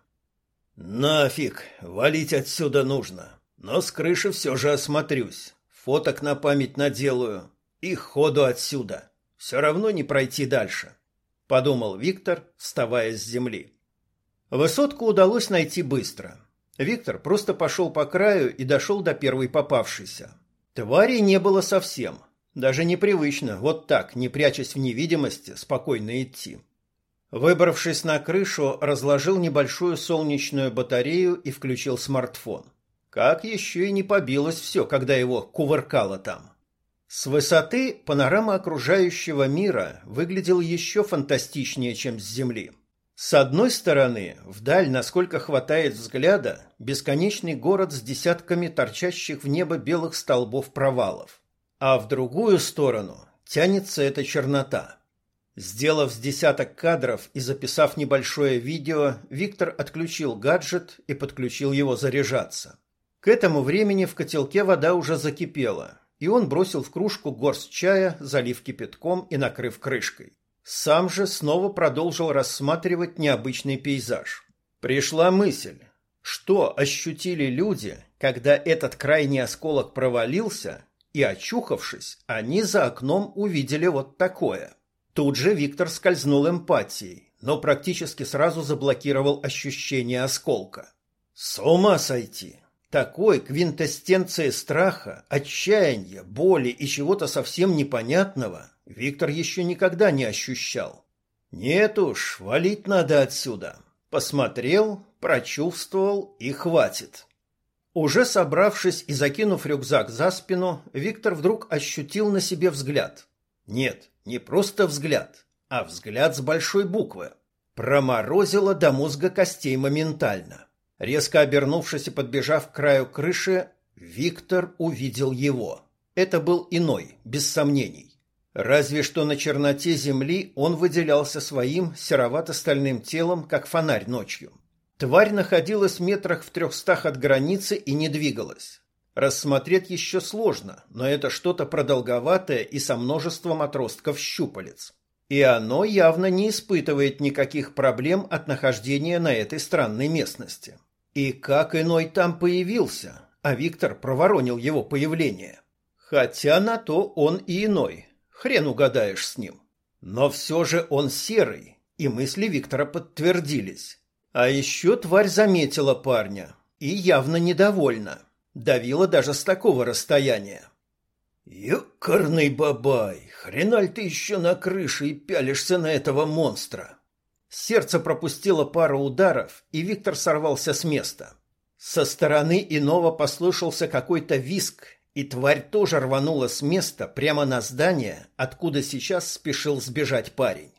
«Нафиг, валить отсюда нужно. Но с крыши все же осмотрюсь. Фоток на память наделаю. И ходу отсюда. Все равно не пройти дальше» подумал Виктор, вставая с земли. Высотку удалось найти быстро. Виктор просто пошел по краю и дошел до первой попавшейся. Твари не было совсем. Даже непривычно, вот так, не прячась в невидимости, спокойно идти. Выбравшись на крышу, разложил небольшую солнечную батарею и включил смартфон. Как еще и не побилось все, когда его кувыркало там. С высоты панорама окружающего мира выглядела еще фантастичнее, чем с Земли. С одной стороны, вдаль, насколько хватает взгляда, бесконечный город с десятками торчащих в небо белых столбов провалов. А в другую сторону тянется эта чернота. Сделав с десяток кадров и записав небольшое видео, Виктор отключил гаджет и подключил его заряжаться. К этому времени в котелке вода уже закипела, и он бросил в кружку горсть чая, залив кипятком и накрыв крышкой. Сам же снова продолжил рассматривать необычный пейзаж. Пришла мысль. Что ощутили люди, когда этот крайний осколок провалился, и, очухавшись, они за окном увидели вот такое? Тут же Виктор скользнул эмпатией, но практически сразу заблокировал ощущение осколка. С ума сойти! Такой квинтэссенции страха, отчаяния, боли и чего-то совсем непонятного Виктор еще никогда не ощущал. Нет уж, валить надо отсюда. Посмотрел, прочувствовал и хватит. Уже собравшись и закинув рюкзак за спину, Виктор вдруг ощутил на себе взгляд. Нет, не просто взгляд, а взгляд с большой буквы. Проморозило до мозга костей моментально. Резко обернувшись и подбежав к краю крыши, Виктор увидел его. Это был иной, без сомнений. Разве что на черноте земли он выделялся своим серовато-стальным телом, как фонарь ночью. Тварь находилась в метрах в трехстах от границы и не двигалась. Рассмотреть еще сложно, но это что-то продолговатое и со множеством отростков щупалец. И оно явно не испытывает никаких проблем от нахождения на этой странной местности. И как иной там появился, а Виктор проворонил его появление. Хотя на то он и иной, хрен угадаешь с ним. Но все же он серый, и мысли Виктора подтвердились. А еще тварь заметила парня и явно недовольна. Давила даже с такого расстояния. «Ёкарный бабай, хреналь ты еще на крыше и пялишься на этого монстра!» Сердце пропустило пару ударов, и Виктор сорвался с места. Со стороны иного послышался какой-то виск, и тварь тоже рванула с места прямо на здание, откуда сейчас спешил сбежать парень.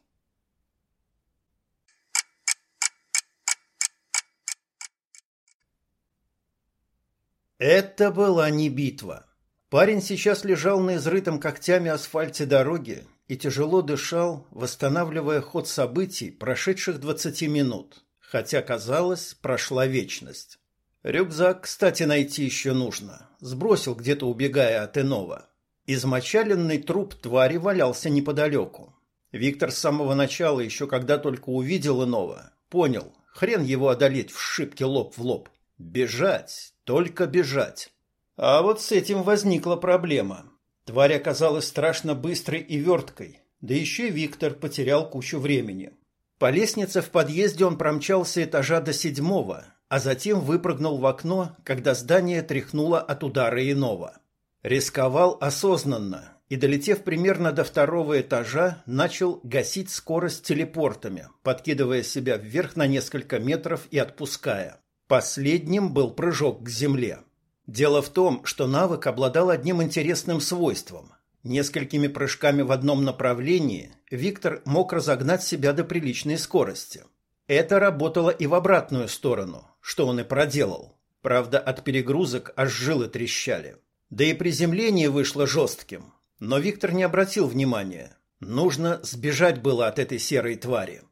Это была не битва. Парень сейчас лежал на изрытом когтями асфальте дороги и тяжело дышал, восстанавливая ход событий прошедших двадцати минут, хотя, казалось, прошла вечность. Рюкзак, кстати, найти еще нужно. Сбросил где-то, убегая от иного. Измочаленный труп твари валялся неподалеку. Виктор с самого начала, еще когда только увидел иного, понял, хрен его одолеть в шибке лоб в лоб. Бежать, только бежать. А вот с этим возникла проблема. Тварь оказалась страшно быстрой и верткой, да еще Виктор потерял кучу времени. По лестнице в подъезде он промчался этажа до седьмого, а затем выпрыгнул в окно, когда здание тряхнуло от удара иного. Рисковал осознанно и, долетев примерно до второго этажа, начал гасить скорость телепортами, подкидывая себя вверх на несколько метров и отпуская. Последним был прыжок к земле. Дело в том, что навык обладал одним интересным свойством. Несколькими прыжками в одном направлении Виктор мог разогнать себя до приличной скорости. Это работало и в обратную сторону, что он и проделал. Правда, от перегрузок аж жилы трещали. Да и приземление вышло жестким. Но Виктор не обратил внимания. Нужно сбежать было от этой серой твари.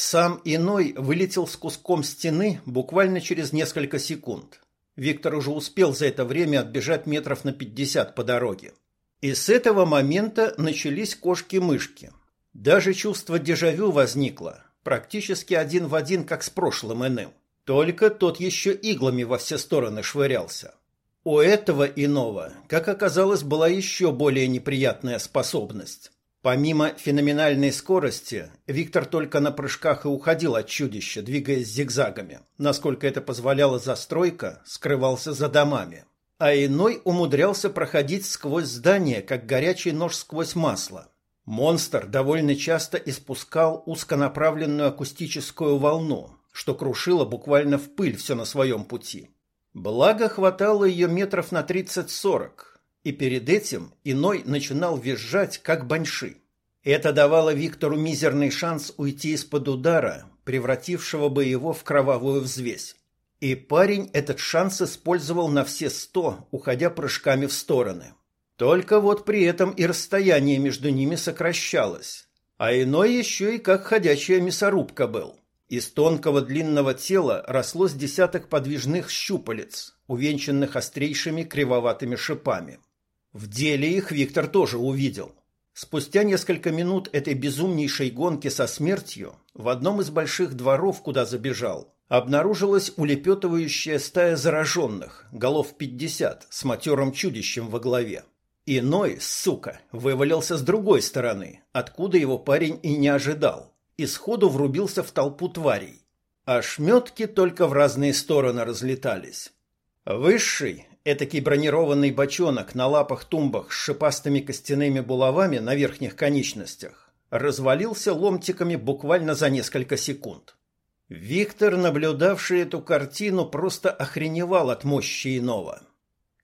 Сам иной вылетел с куском стены буквально через несколько секунд. Виктор уже успел за это время отбежать метров на пятьдесят по дороге. И с этого момента начались кошки-мышки. Даже чувство дежавю возникло, практически один в один, как с прошлым иным. Только тот еще иглами во все стороны швырялся. У этого иного, как оказалось, была еще более неприятная способность. Помимо феноменальной скорости, Виктор только на прыжках и уходил от чудища, двигаясь зигзагами. Насколько это позволяла застройка, скрывался за домами. А иной умудрялся проходить сквозь здание, как горячий нож сквозь масло. Монстр довольно часто испускал узконаправленную акустическую волну, что крушило буквально в пыль все на своем пути. Благо хватало ее метров на 30-40, и перед этим иной начинал визжать, как баньши. Это давало Виктору мизерный шанс уйти из-под удара, превратившего бы его в кровавую взвесь. И парень этот шанс использовал на все сто, уходя прыжками в стороны. Только вот при этом и расстояние между ними сокращалось. А иной еще и как ходячая мясорубка был. Из тонкого длинного тела росло с десяток подвижных щупалец, увенчанных острейшими кривоватыми шипами. В деле их Виктор тоже увидел. Спустя несколько минут этой безумнейшей гонки со смертью в одном из больших дворов, куда забежал, обнаружилась улепетывающая стая зараженных, голов пятьдесят, с матерым чудищем во главе. Иной, сука, вывалился с другой стороны, откуда его парень и не ожидал, и сходу врубился в толпу тварей. А шметки только в разные стороны разлетались. Высший, этакий бронированный бочонок на лапах-тумбах с шипастыми костяными булавами на верхних конечностях, развалился ломтиками буквально за несколько секунд. Виктор, наблюдавший эту картину, просто охреневал от мощи иного.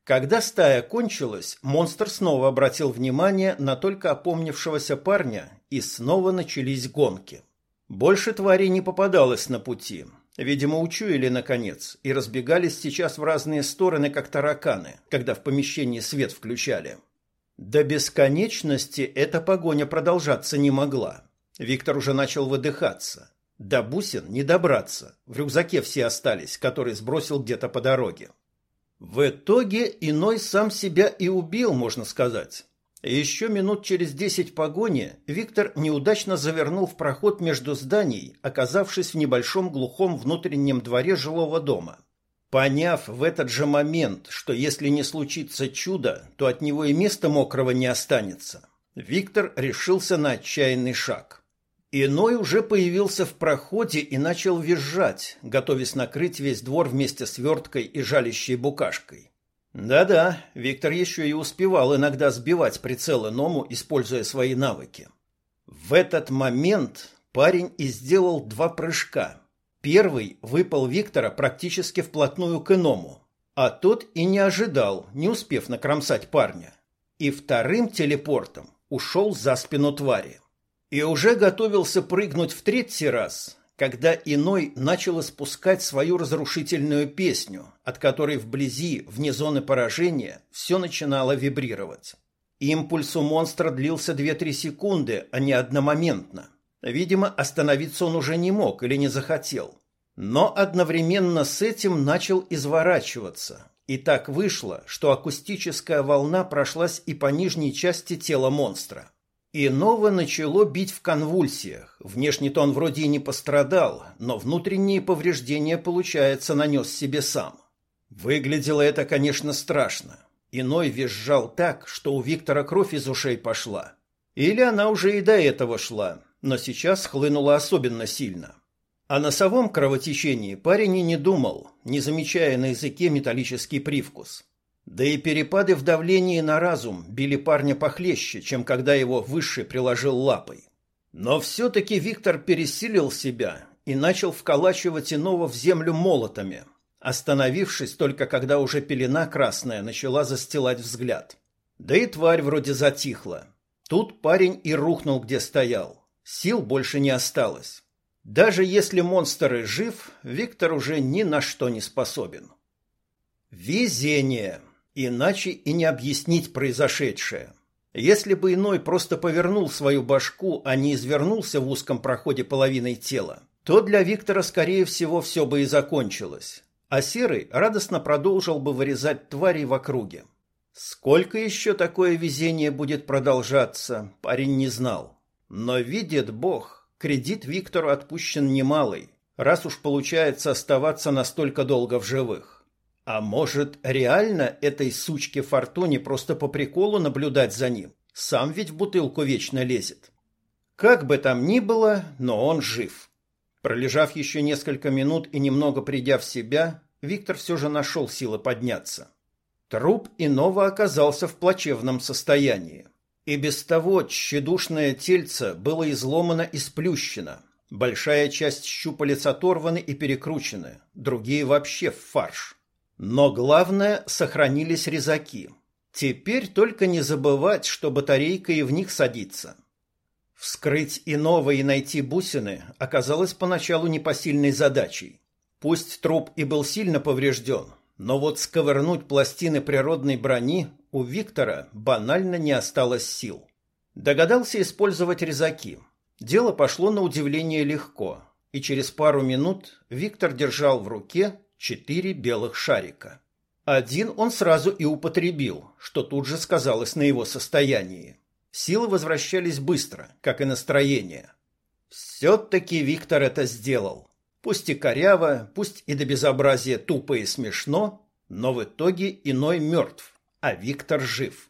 Когда стая кончилась, монстр снова обратил внимание на только опомнившегося парня, и снова начались гонки. Больше тварей не попадалось на пути. Видимо, учуяли наконец и разбегались сейчас в разные стороны, как тараканы, когда в помещении свет включали. До бесконечности эта погоня продолжаться не могла. Виктор уже начал выдыхаться. До бусин не добраться. В рюкзаке все остались, который сбросил где-то по дороге. В итоге иной сам себя и убил, можно сказать. Еще минут через десять погони Виктор неудачно завернул в проход между зданий, оказавшись в небольшом глухом внутреннем дворе жилого дома. Поняв в этот же момент, что если не случится чудо, то от него и места мокрого не останется, Виктор решился на отчаянный шаг. Иной уже появился в проходе и начал визжать, готовясь накрыть весь двор вместе с верткой и жалящей букашкой. Да-да, Виктор еще и успевал иногда сбивать прицелы Ному, используя свои навыки. В этот момент парень и сделал два прыжка. Первый выпал Виктора практически вплотную к иному, а тот и не ожидал, не успев накромсать парня. И вторым телепортом ушел за спину твари и уже готовился прыгнуть в третий раз, когда иной начал испускать свою разрушительную песню, от которой вблизи, вне зоны поражения, все начинало вибрировать. Импульс у монстра длился 2-3 секунды, а не одномоментно. Видимо, остановиться он уже не мог или не захотел. Но одновременно с этим начал изворачиваться. И так вышло, что акустическая волна прошлась и по нижней части тела монстра. Иного начало бить в конвульсиях. Внешне-то он вроде и не пострадал, но внутренние повреждения, получается, нанес себе сам. Выглядело это, конечно, страшно. Иной визжал так, что у Виктора кровь из ушей пошла. Или она уже и до этого шла, но сейчас хлынула особенно сильно. О носовом кровотечении парень и не думал, не замечая на языке металлический привкус. Да и перепады в давлении на разум били парня похлеще, чем когда его высший приложил лапой. Но все-таки Виктор пересилил себя и начал вколачивать иного в землю молотами, остановившись только когда уже пелена красная начала застилать взгляд. Да и тварь вроде затихла. Тут парень и рухнул, где стоял. Сил больше не осталось. Даже если монстр и жив, Виктор уже ни на что не способен. Везение. Иначе и не объяснить произошедшее. Если бы иной просто повернул свою башку, а не извернулся в узком проходе половиной тела, то для Виктора, скорее всего, все бы и закончилось. А Серый радостно продолжил бы вырезать тварей в округе. Сколько еще такое везение будет продолжаться, парень не знал. Но видит Бог, кредит Виктору отпущен немалый, раз уж получается оставаться настолько долго в живых. А может, реально этой сучке Фортуне просто по приколу наблюдать за ним? Сам ведь в бутылку вечно лезет. Как бы там ни было, но он жив. Пролежав еще несколько минут и немного придя в себя, Виктор все же нашел силы подняться. Труп иного оказался в плачевном состоянии. И без того тщедушное тельце было изломано и сплющено. Большая часть щупалец оторваны и перекручены, другие вообще в фарш. Но главное, сохранились резаки. Теперь только не забывать, что батарейка и в них садится. Вскрыть иного и найти бусины оказалось поначалу непосильной задачей. Пусть труп и был сильно поврежден, но вот сковырнуть пластины природной брони у Виктора банально не осталось сил. Догадался использовать резаки. Дело пошло на удивление легко, и через пару минут Виктор держал в руке четыре белых шарика. Один он сразу и употребил, что тут же сказалось на его состоянии. Силы возвращались быстро, как и настроение. Все-таки Виктор это сделал. Пусть и коряво, пусть и до безобразия тупо и смешно, но в итоге иной мертв, а Виктор жив.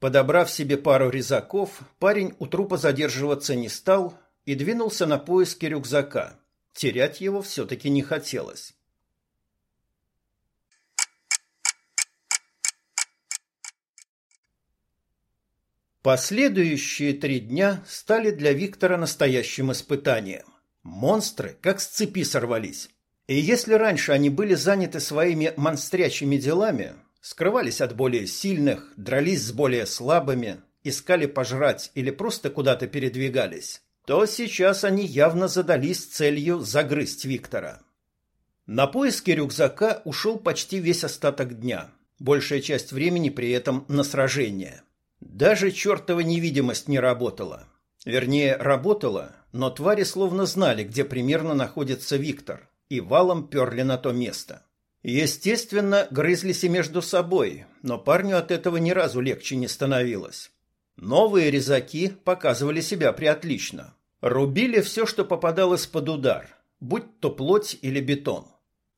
Подобрав себе пару резаков, парень у трупа задерживаться не стал и двинулся на поиски рюкзака. Терять его все-таки не хотелось. Последующие три дня стали для Виктора настоящим испытанием. Монстры как с цепи сорвались. И если раньше они были заняты своими монстрячими делами, скрывались от более сильных, дрались с более слабыми, искали пожрать или просто куда-то передвигались, то сейчас они явно задались целью загрызть Виктора. На поиски рюкзака ушел почти весь остаток дня, большая часть времени при этом на сражение. Даже чертова невидимость не работала. Вернее, работала, но твари словно знали, где примерно находится Виктор, и валом перли на то место. Естественно, грызлись и между собой, но парню от этого ни разу легче не становилось. Новые резаки показывали себя приотлично. Рубили все, что попадалось под удар, будь то плоть или бетон.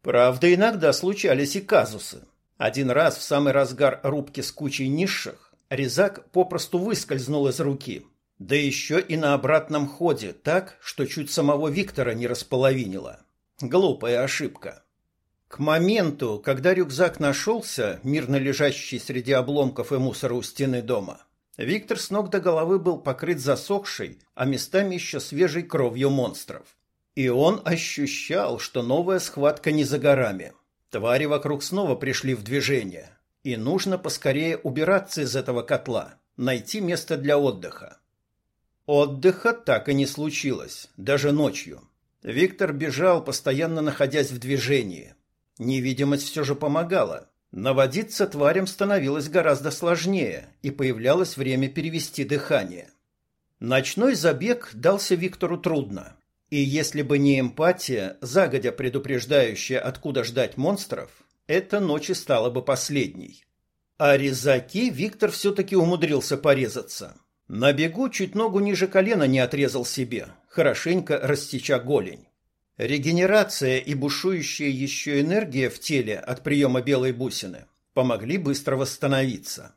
Правда, иногда случались и казусы. Один раз в самый разгар рубки с кучей низших резак попросту выскользнул из руки, да еще и на обратном ходе, так, что чуть самого Виктора не располовинило. Глупая ошибка. К моменту, когда рюкзак нашелся, мирно лежащий среди обломков и мусора у стены дома, Виктор с ног до головы был покрыт засохшей, а местами еще свежей кровью монстров. И он ощущал, что новая схватка не за горами. Твари вокруг снова пришли в движение, и нужно поскорее убираться из этого котла, найти место для отдыха. Отдыха так и не случилось, даже ночью. Виктор бежал, постоянно находясь в движении. Невидимость все же помогала. Наводиться тварям становилось гораздо сложнее, и появлялось время перевести дыхание. Ночной забег дался Виктору трудно. И если бы не эмпатия, загодя предупреждающая, откуда ждать монстров, эта ночь и стала бы последней. А резаки Виктор все-таки умудрился порезаться. На бегу чуть ногу ниже колена не отрезал себе, хорошенько растеча голень. Регенерация и бушующая еще энергия в теле от приема белой бусины помогли быстро восстановиться.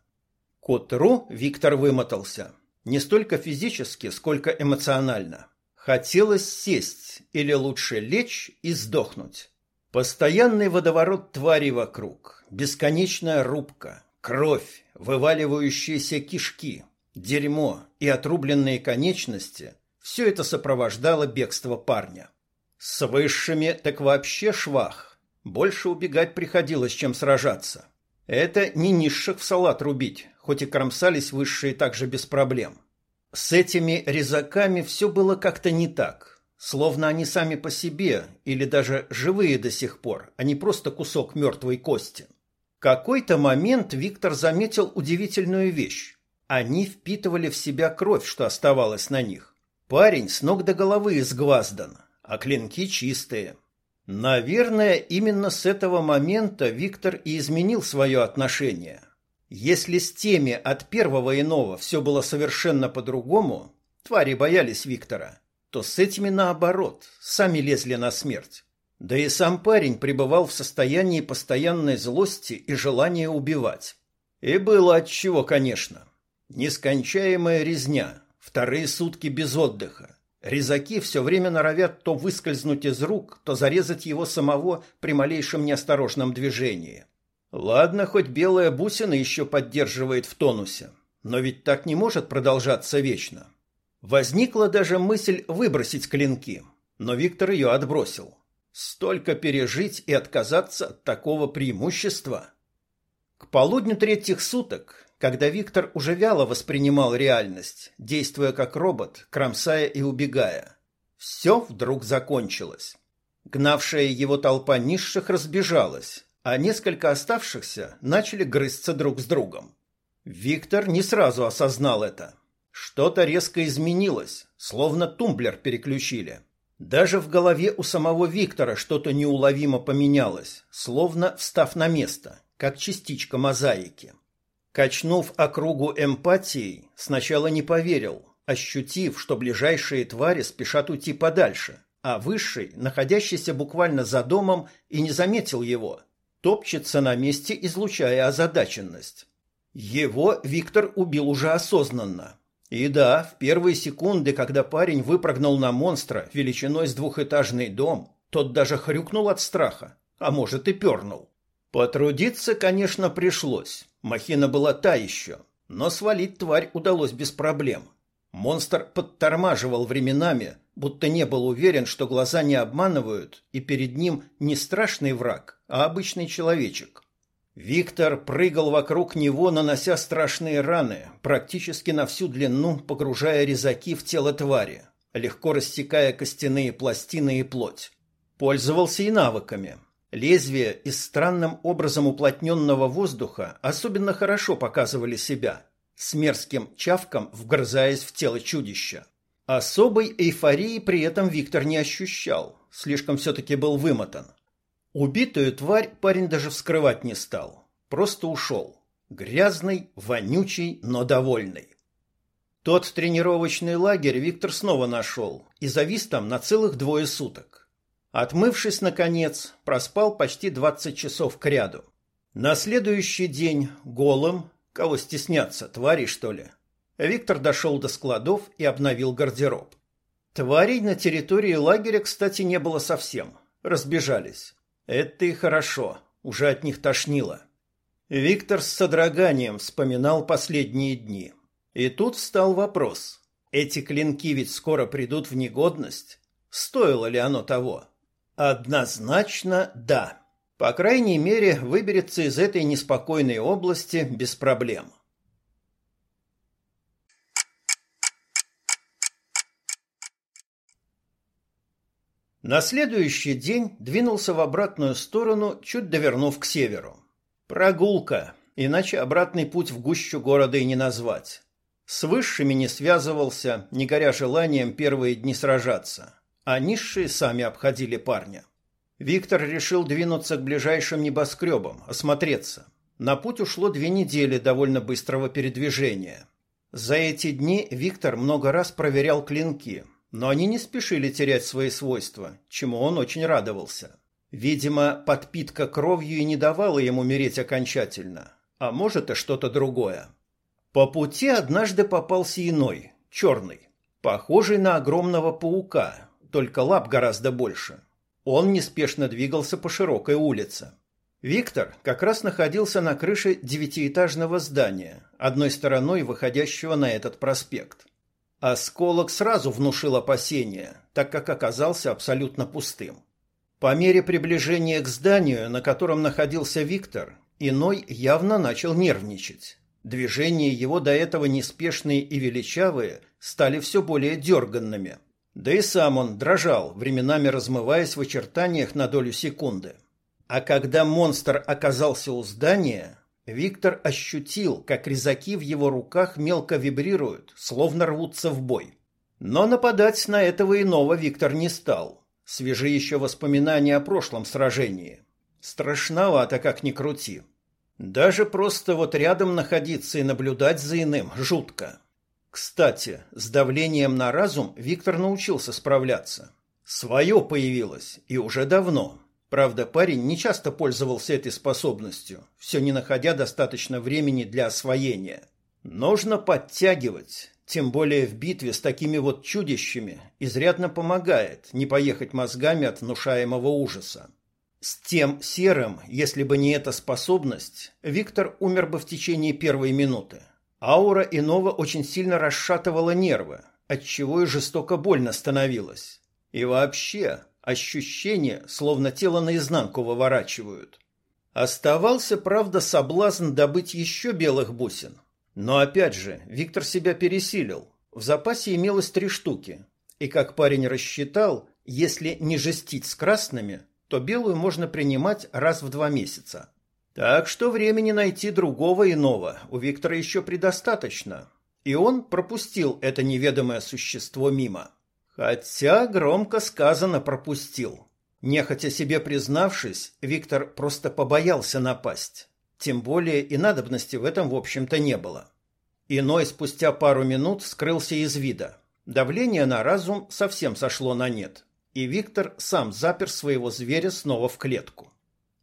К утру Виктор вымотался. Не столько физически, сколько эмоционально. Хотелось сесть или лучше лечь и сдохнуть. Постоянный водоворот тварей вокруг, бесконечная рубка, кровь, вываливающиеся кишки – Дерьмо и отрубленные конечности – все это сопровождало бегство парня. С высшими так вообще швах. Больше убегать приходилось, чем сражаться. Это не низших в салат рубить, хоть и кромсались высшие также без проблем. С этими резаками все было как-то не так. Словно они сами по себе, или даже живые до сих пор, а не просто кусок мертвой кости. Какой-то момент Виктор заметил удивительную вещь. Они впитывали в себя кровь, что оставалось на них. Парень с ног до головы изгваздан, а клинки чистые. Наверное, именно с этого момента Виктор и изменил свое отношение. Если с теми от первого иного все было совершенно по-другому, твари боялись Виктора, то с этими наоборот, сами лезли на смерть. Да и сам парень пребывал в состоянии постоянной злости и желания убивать. И было от чего, конечно. Нескончаемая резня, вторые сутки без отдыха. Резаки все время норовят то выскользнуть из рук, то зарезать его самого при малейшем неосторожном движении. Ладно, хоть белая бусина еще поддерживает в тонусе, но ведь так не может продолжаться вечно. Возникла даже мысль выбросить клинки, но Виктор ее отбросил. Столько пережить и отказаться от такого преимущества. К полудню третьих суток когда Виктор уже вяло воспринимал реальность, действуя как робот, кромсая и убегая. Все вдруг закончилось. Гнавшая его толпа низших разбежалась, а несколько оставшихся начали грызться друг с другом. Виктор не сразу осознал это. Что-то резко изменилось, словно тумблер переключили. Даже в голове у самого Виктора что-то неуловимо поменялось, словно встав на место, как частичка мозаики. Качнув округу эмпатией, сначала не поверил, ощутив, что ближайшие твари спешат уйти подальше, а высший, находящийся буквально за домом, и не заметил его. Топчется на месте, излучая озадаченность. Его Виктор убил уже осознанно. И да, в первые секунды, когда парень выпрыгнул на монстра величиной с двухэтажный дом, тот даже хрюкнул от страха, а может и пернул. Потрудиться, конечно, пришлось. Махина была та еще, но свалить тварь удалось без проблем. Монстр подтормаживал временами, будто не был уверен, что глаза не обманывают, и перед ним не страшный враг, а обычный человечек. Виктор прыгал вокруг него, нанося страшные раны, практически на всю длину погружая резаки в тело твари, легко рассекая костяные пластины и плоть. Пользовался и навыками. Лезвия из странным образом уплотненного воздуха особенно хорошо показывали себя, с мерзким чавком вгрызаясь в тело чудища. Особой эйфории при этом Виктор не ощущал, слишком все-таки был вымотан. Убитую тварь парень даже вскрывать не стал. Просто ушел. Грязный, вонючий, но довольный. Тот тренировочный лагерь Виктор снова нашел и завис там на целых двое суток. Отмывшись, наконец, проспал почти 20 часов кряду. На следующий день голым, кого стесняться, твари что ли, Виктор дошел до складов и обновил гардероб. Тварей на территории лагеря, кстати, не было совсем. Разбежались. Это и хорошо, уже от них тошнило. Виктор с содроганием вспоминал последние дни. И тут встал вопрос. Эти клинки ведь скоро придут в негодность. Стоило ли оно того? Однозначно да. По крайней мере, выберется из этой неспокойной области без проблем. На следующий день двинулся в обратную сторону, чуть довернув к северу. Прогулка, иначе обратный путь в гущу города и не назвать. С высшими не связывался, не горя желанием первые дни сражаться, а низшие сами обходили парня. Виктор решил двинуться к ближайшим небоскребам, осмотреться. На путь ушло две недели довольно быстрого передвижения. За эти дни Виктор много раз проверял клинки – но они не спешили терять свои свойства, чему он очень радовался. Видимо, подпитка кровью и не давала ему умереть окончательно, а может и что-то другое. По пути однажды попался иной, черный, похожий на огромного паука, только лап гораздо больше. Он неспешно двигался по широкой улице. Виктор как раз находился на крыше девятиэтажного здания, одной стороной выходящего на этот проспект. Осколок сразу внушил опасения, так как оказался абсолютно пустым. По мере приближения к зданию, на котором находился Виктор, иной явно начал нервничать. Движения его до этого неспешные и величавые стали все более дерганными. Да и сам он дрожал, временами размываясь в очертаниях на долю секунды. А когда монстр оказался у здания, Виктор ощутил, как резаки в его руках мелко вибрируют, словно рвутся в бой. Но нападать на этого иного Виктор не стал. Свежи еще воспоминания о прошлом сражении. Страшновато, как ни крути. Даже просто вот рядом находиться и наблюдать за иным жутко. Кстати, с давлением на разум Виктор научился справляться. Свое появилось, и уже давно. Правда, парень не часто пользовался этой способностью, все не находя достаточно времени для освоения. Нужно подтягивать, тем более в битве с такими вот чудищами изрядно помогает не поехать мозгами от внушаемого ужаса. С тем серым, если бы не эта способность, Виктор умер бы в течение первой минуты. Аура иного очень сильно расшатывала нервы, отчего и жестоко больно становилось. И вообще, Ощущение, словно тело наизнанку выворачивают. Оставался, правда, соблазн добыть еще белых бусин. Но опять же, Виктор себя пересилил. В запасе имелось три штуки. И как парень рассчитал, если не жестить с красными, то белую можно принимать раз в два месяца. Так что времени найти другого иного у Виктора еще предостаточно. И он пропустил это неведомое существо мимо. Хотя громко сказано пропустил. Нехотя себе признавшись, Виктор просто побоялся напасть. Тем более и надобности в этом, в общем-то, не было. Иной спустя пару минут скрылся из вида. Давление на разум совсем сошло на нет. и Виктор сам запер своего зверя снова в клетку.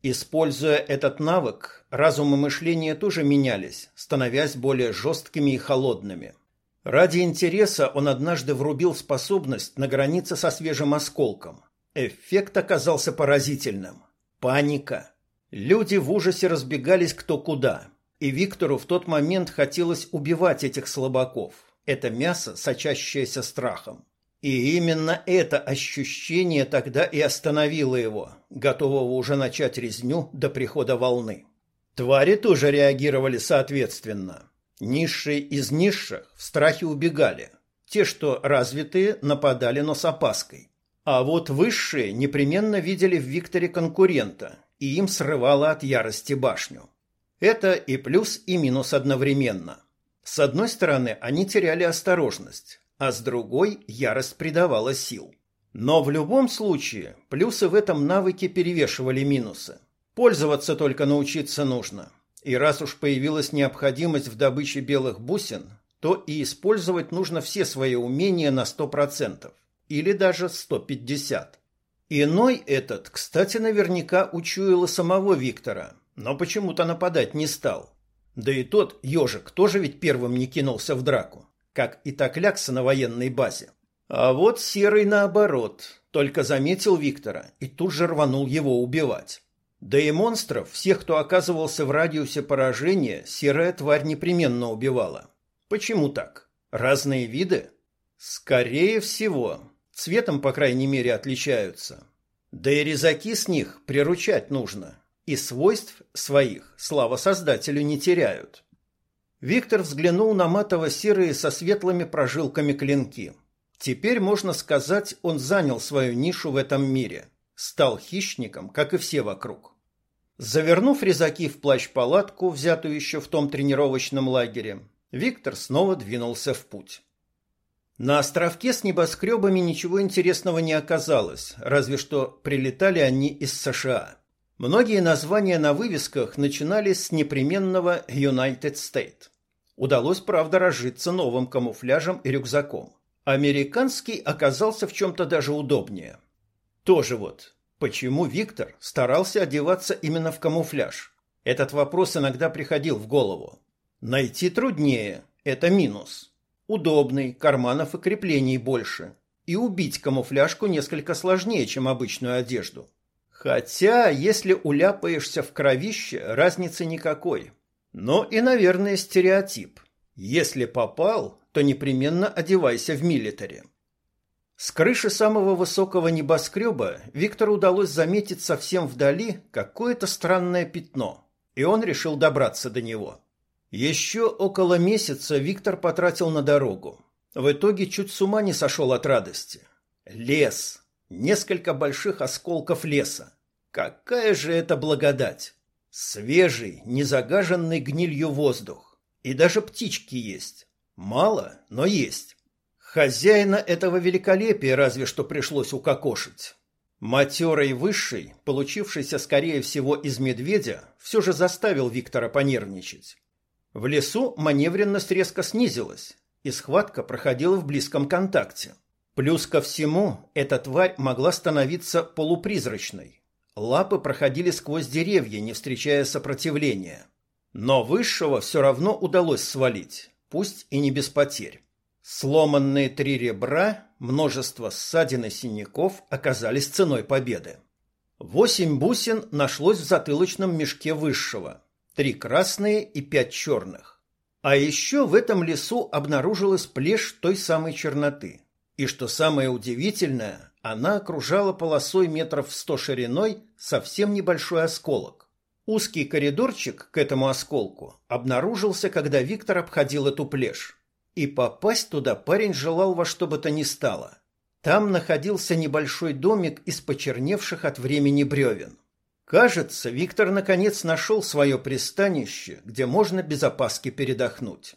Используя этот навык, разум и мышление тоже менялись, становясь более жесткими и холодными. Ради интереса он однажды врубил способность на границе со свежим осколком. Эффект оказался поразительным. Паника. Люди в ужасе разбегались кто куда. И Виктору в тот момент хотелось убивать этих слабаков. Это мясо, сочащееся страхом. И именно это ощущение тогда и остановило его, готового уже начать резню до прихода волны. Твари тоже реагировали соответственно. Низшие из низших в страхе убегали. Те, что развитые, нападали, но с опаской. А вот высшие непременно видели в Викторе конкурента, и им срывало от ярости башню. Это и плюс, и минус одновременно. С одной стороны, они теряли осторожность, а с другой ярость придавала сил. Но в любом случае плюсы в этом навыке перевешивали минусы. Пользоваться только научиться нужно. И раз уж появилась необходимость в добыче белых бусин, то и использовать нужно все свои умения на 100%, или даже 150%. Иной этот, кстати, наверняка учуял и самого Виктора, но почему-то нападать не стал. Да и тот, ежик, тоже ведь первым не кинулся в драку как и Токлякса на военной базе. А вот Серый наоборот, только заметил Виктора и тут же рванул его убивать. Да и монстров, всех, кто оказывался в радиусе поражения, серая тварь непременно убивала. Почему так? Разные виды? Скорее всего. Цветом, по крайней мере, отличаются. Да и резаки с них приручать нужно. И свойств своих, слава создателю, не теряют. Виктор взглянул на матово-серые со светлыми прожилками клинки. Теперь, можно сказать, он занял свою нишу в этом мире. Стал хищником, как и все вокруг. Завернув резаки в плащ-палатку, взятую еще в том тренировочном лагере, Виктор снова двинулся в путь. На островке с небоскребами ничего интересного не оказалось, разве что прилетали они из США. Многие названия на вывесках начинались с непременного United States. Удалось, правда, разжиться новым камуфляжем и рюкзаком. Американский оказался в чем-то даже удобнее. Тоже вот, почему Виктор старался одеваться именно в камуфляж? Этот вопрос иногда приходил в голову. Найти труднее, это минус. Удобный, карманов и креплений больше. И убить камуфляжку несколько сложнее, чем обычную одежду. Хотя, если уляпаешься в кровище, разницы никакой. Но и, наверное, стереотип. Если попал, то непременно одевайся в милитаре. С крыши самого высокого небоскреба Виктору удалось заметить совсем вдали какое-то странное пятно, и он решил добраться до него. Еще около месяца Виктор потратил на дорогу. В итоге чуть с ума не сошел от радости. Лес. Несколько больших осколков леса. Какая же это благодать! Свежий, незагаженный гнилью воздух. И даже птички есть. Мало, но есть. Хозяина этого великолепия разве что пришлось укокошить. Матерый высший, получившийся, скорее всего, из медведя, все же заставил Виктора понервничать. В лесу маневренность резко снизилась, и схватка проходила в близком контакте. Плюс ко всему, эта тварь могла становиться полупризрачной. Лапы проходили сквозь деревья, не встречая сопротивления. Но высшего все равно удалось свалить, пусть и не без потерь. Сломанные три ребра, множество ссадин и синяков оказались ценой победы. Восемь бусин нашлось в затылочном мешке высшего, три красные и пять черных. А еще в этом лесу обнаружилась плешь той самой черноты. И что самое удивительное, она окружала полосой метров в сто шириной совсем небольшой осколок. Узкий коридорчик к этому осколку обнаружился, когда Виктор обходил эту плешь. И попасть туда парень желал во что бы то ни стало. Там находился небольшой домик из почерневших от времени бревен. Кажется, Виктор наконец нашел свое пристанище, где можно без опаски передохнуть.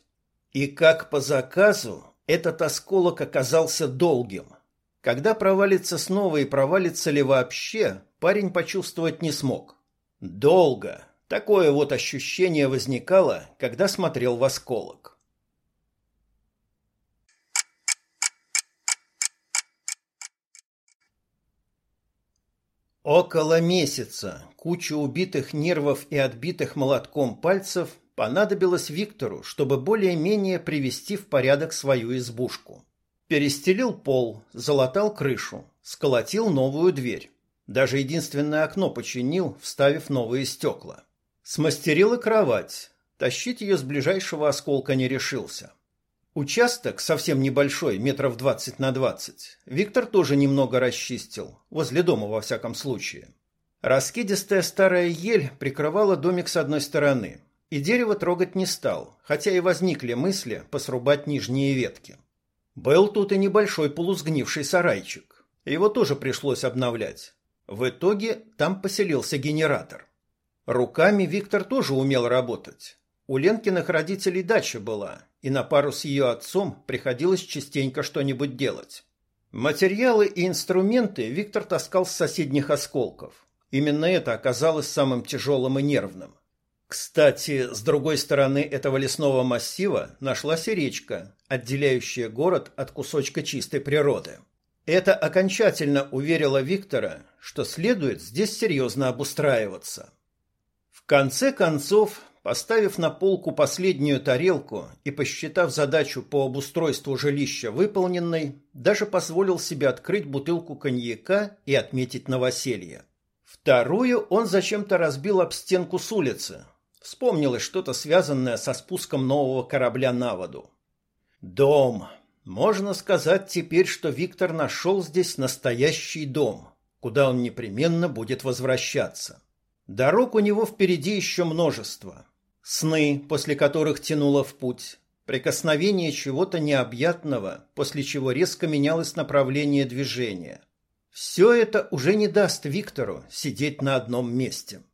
И как по заказу, этот осколок оказался долгим – когда провалится снова и провалится ли вообще, парень почувствовать не смог. Долго. Такое вот ощущение возникало, когда смотрел в осколок. Около месяца куча убитых нервов и отбитых молотком пальцев понадобилось Виктору, чтобы более-менее привести в порядок свою избушку. Перестелил пол, залатал крышу, сколотил новую дверь. Даже единственное окно починил, вставив новые стекла. Смастерил и кровать. Тащить ее с ближайшего осколка не решился. Участок, совсем небольшой, метров двадцать на двадцать, Виктор тоже немного расчистил, возле дома во всяком случае. Раскидистая старая ель прикрывала домик с одной стороны, и дерево трогать не стал, хотя и возникли мысли посрубать нижние ветки. Был тут и небольшой полусгнивший сарайчик. Его тоже пришлось обновлять. В итоге там поселился генератор. Руками Виктор тоже умел работать. У Ленкиных родителей дача была, и на пару с ее отцом приходилось частенько что-нибудь делать. Материалы и инструменты Виктор таскал с соседних осколков. Именно это оказалось самым тяжелым и нервным. Кстати, с другой стороны этого лесного массива нашлась и речка, отделяющая город от кусочка чистой природы. Это окончательно уверило Виктора, что следует здесь серьезно обустраиваться. В конце концов, поставив на полку последнюю тарелку и посчитав задачу по обустройству жилища выполненной, даже позволил себе открыть бутылку коньяка и отметить новоселье. Вторую он зачем-то разбил об стенку с улицы. Вспомнилось что-то связанное со спуском нового корабля на воду. Дом. Можно сказать теперь, что Виктор нашел здесь настоящий дом, куда он непременно будет возвращаться. Дорог у него впереди еще множество. Сны, после которых тянуло в путь. Прикосновение чего-то необъятного, после чего резко менялось направление движения. Все это уже не даст Виктору сидеть на одном месте. —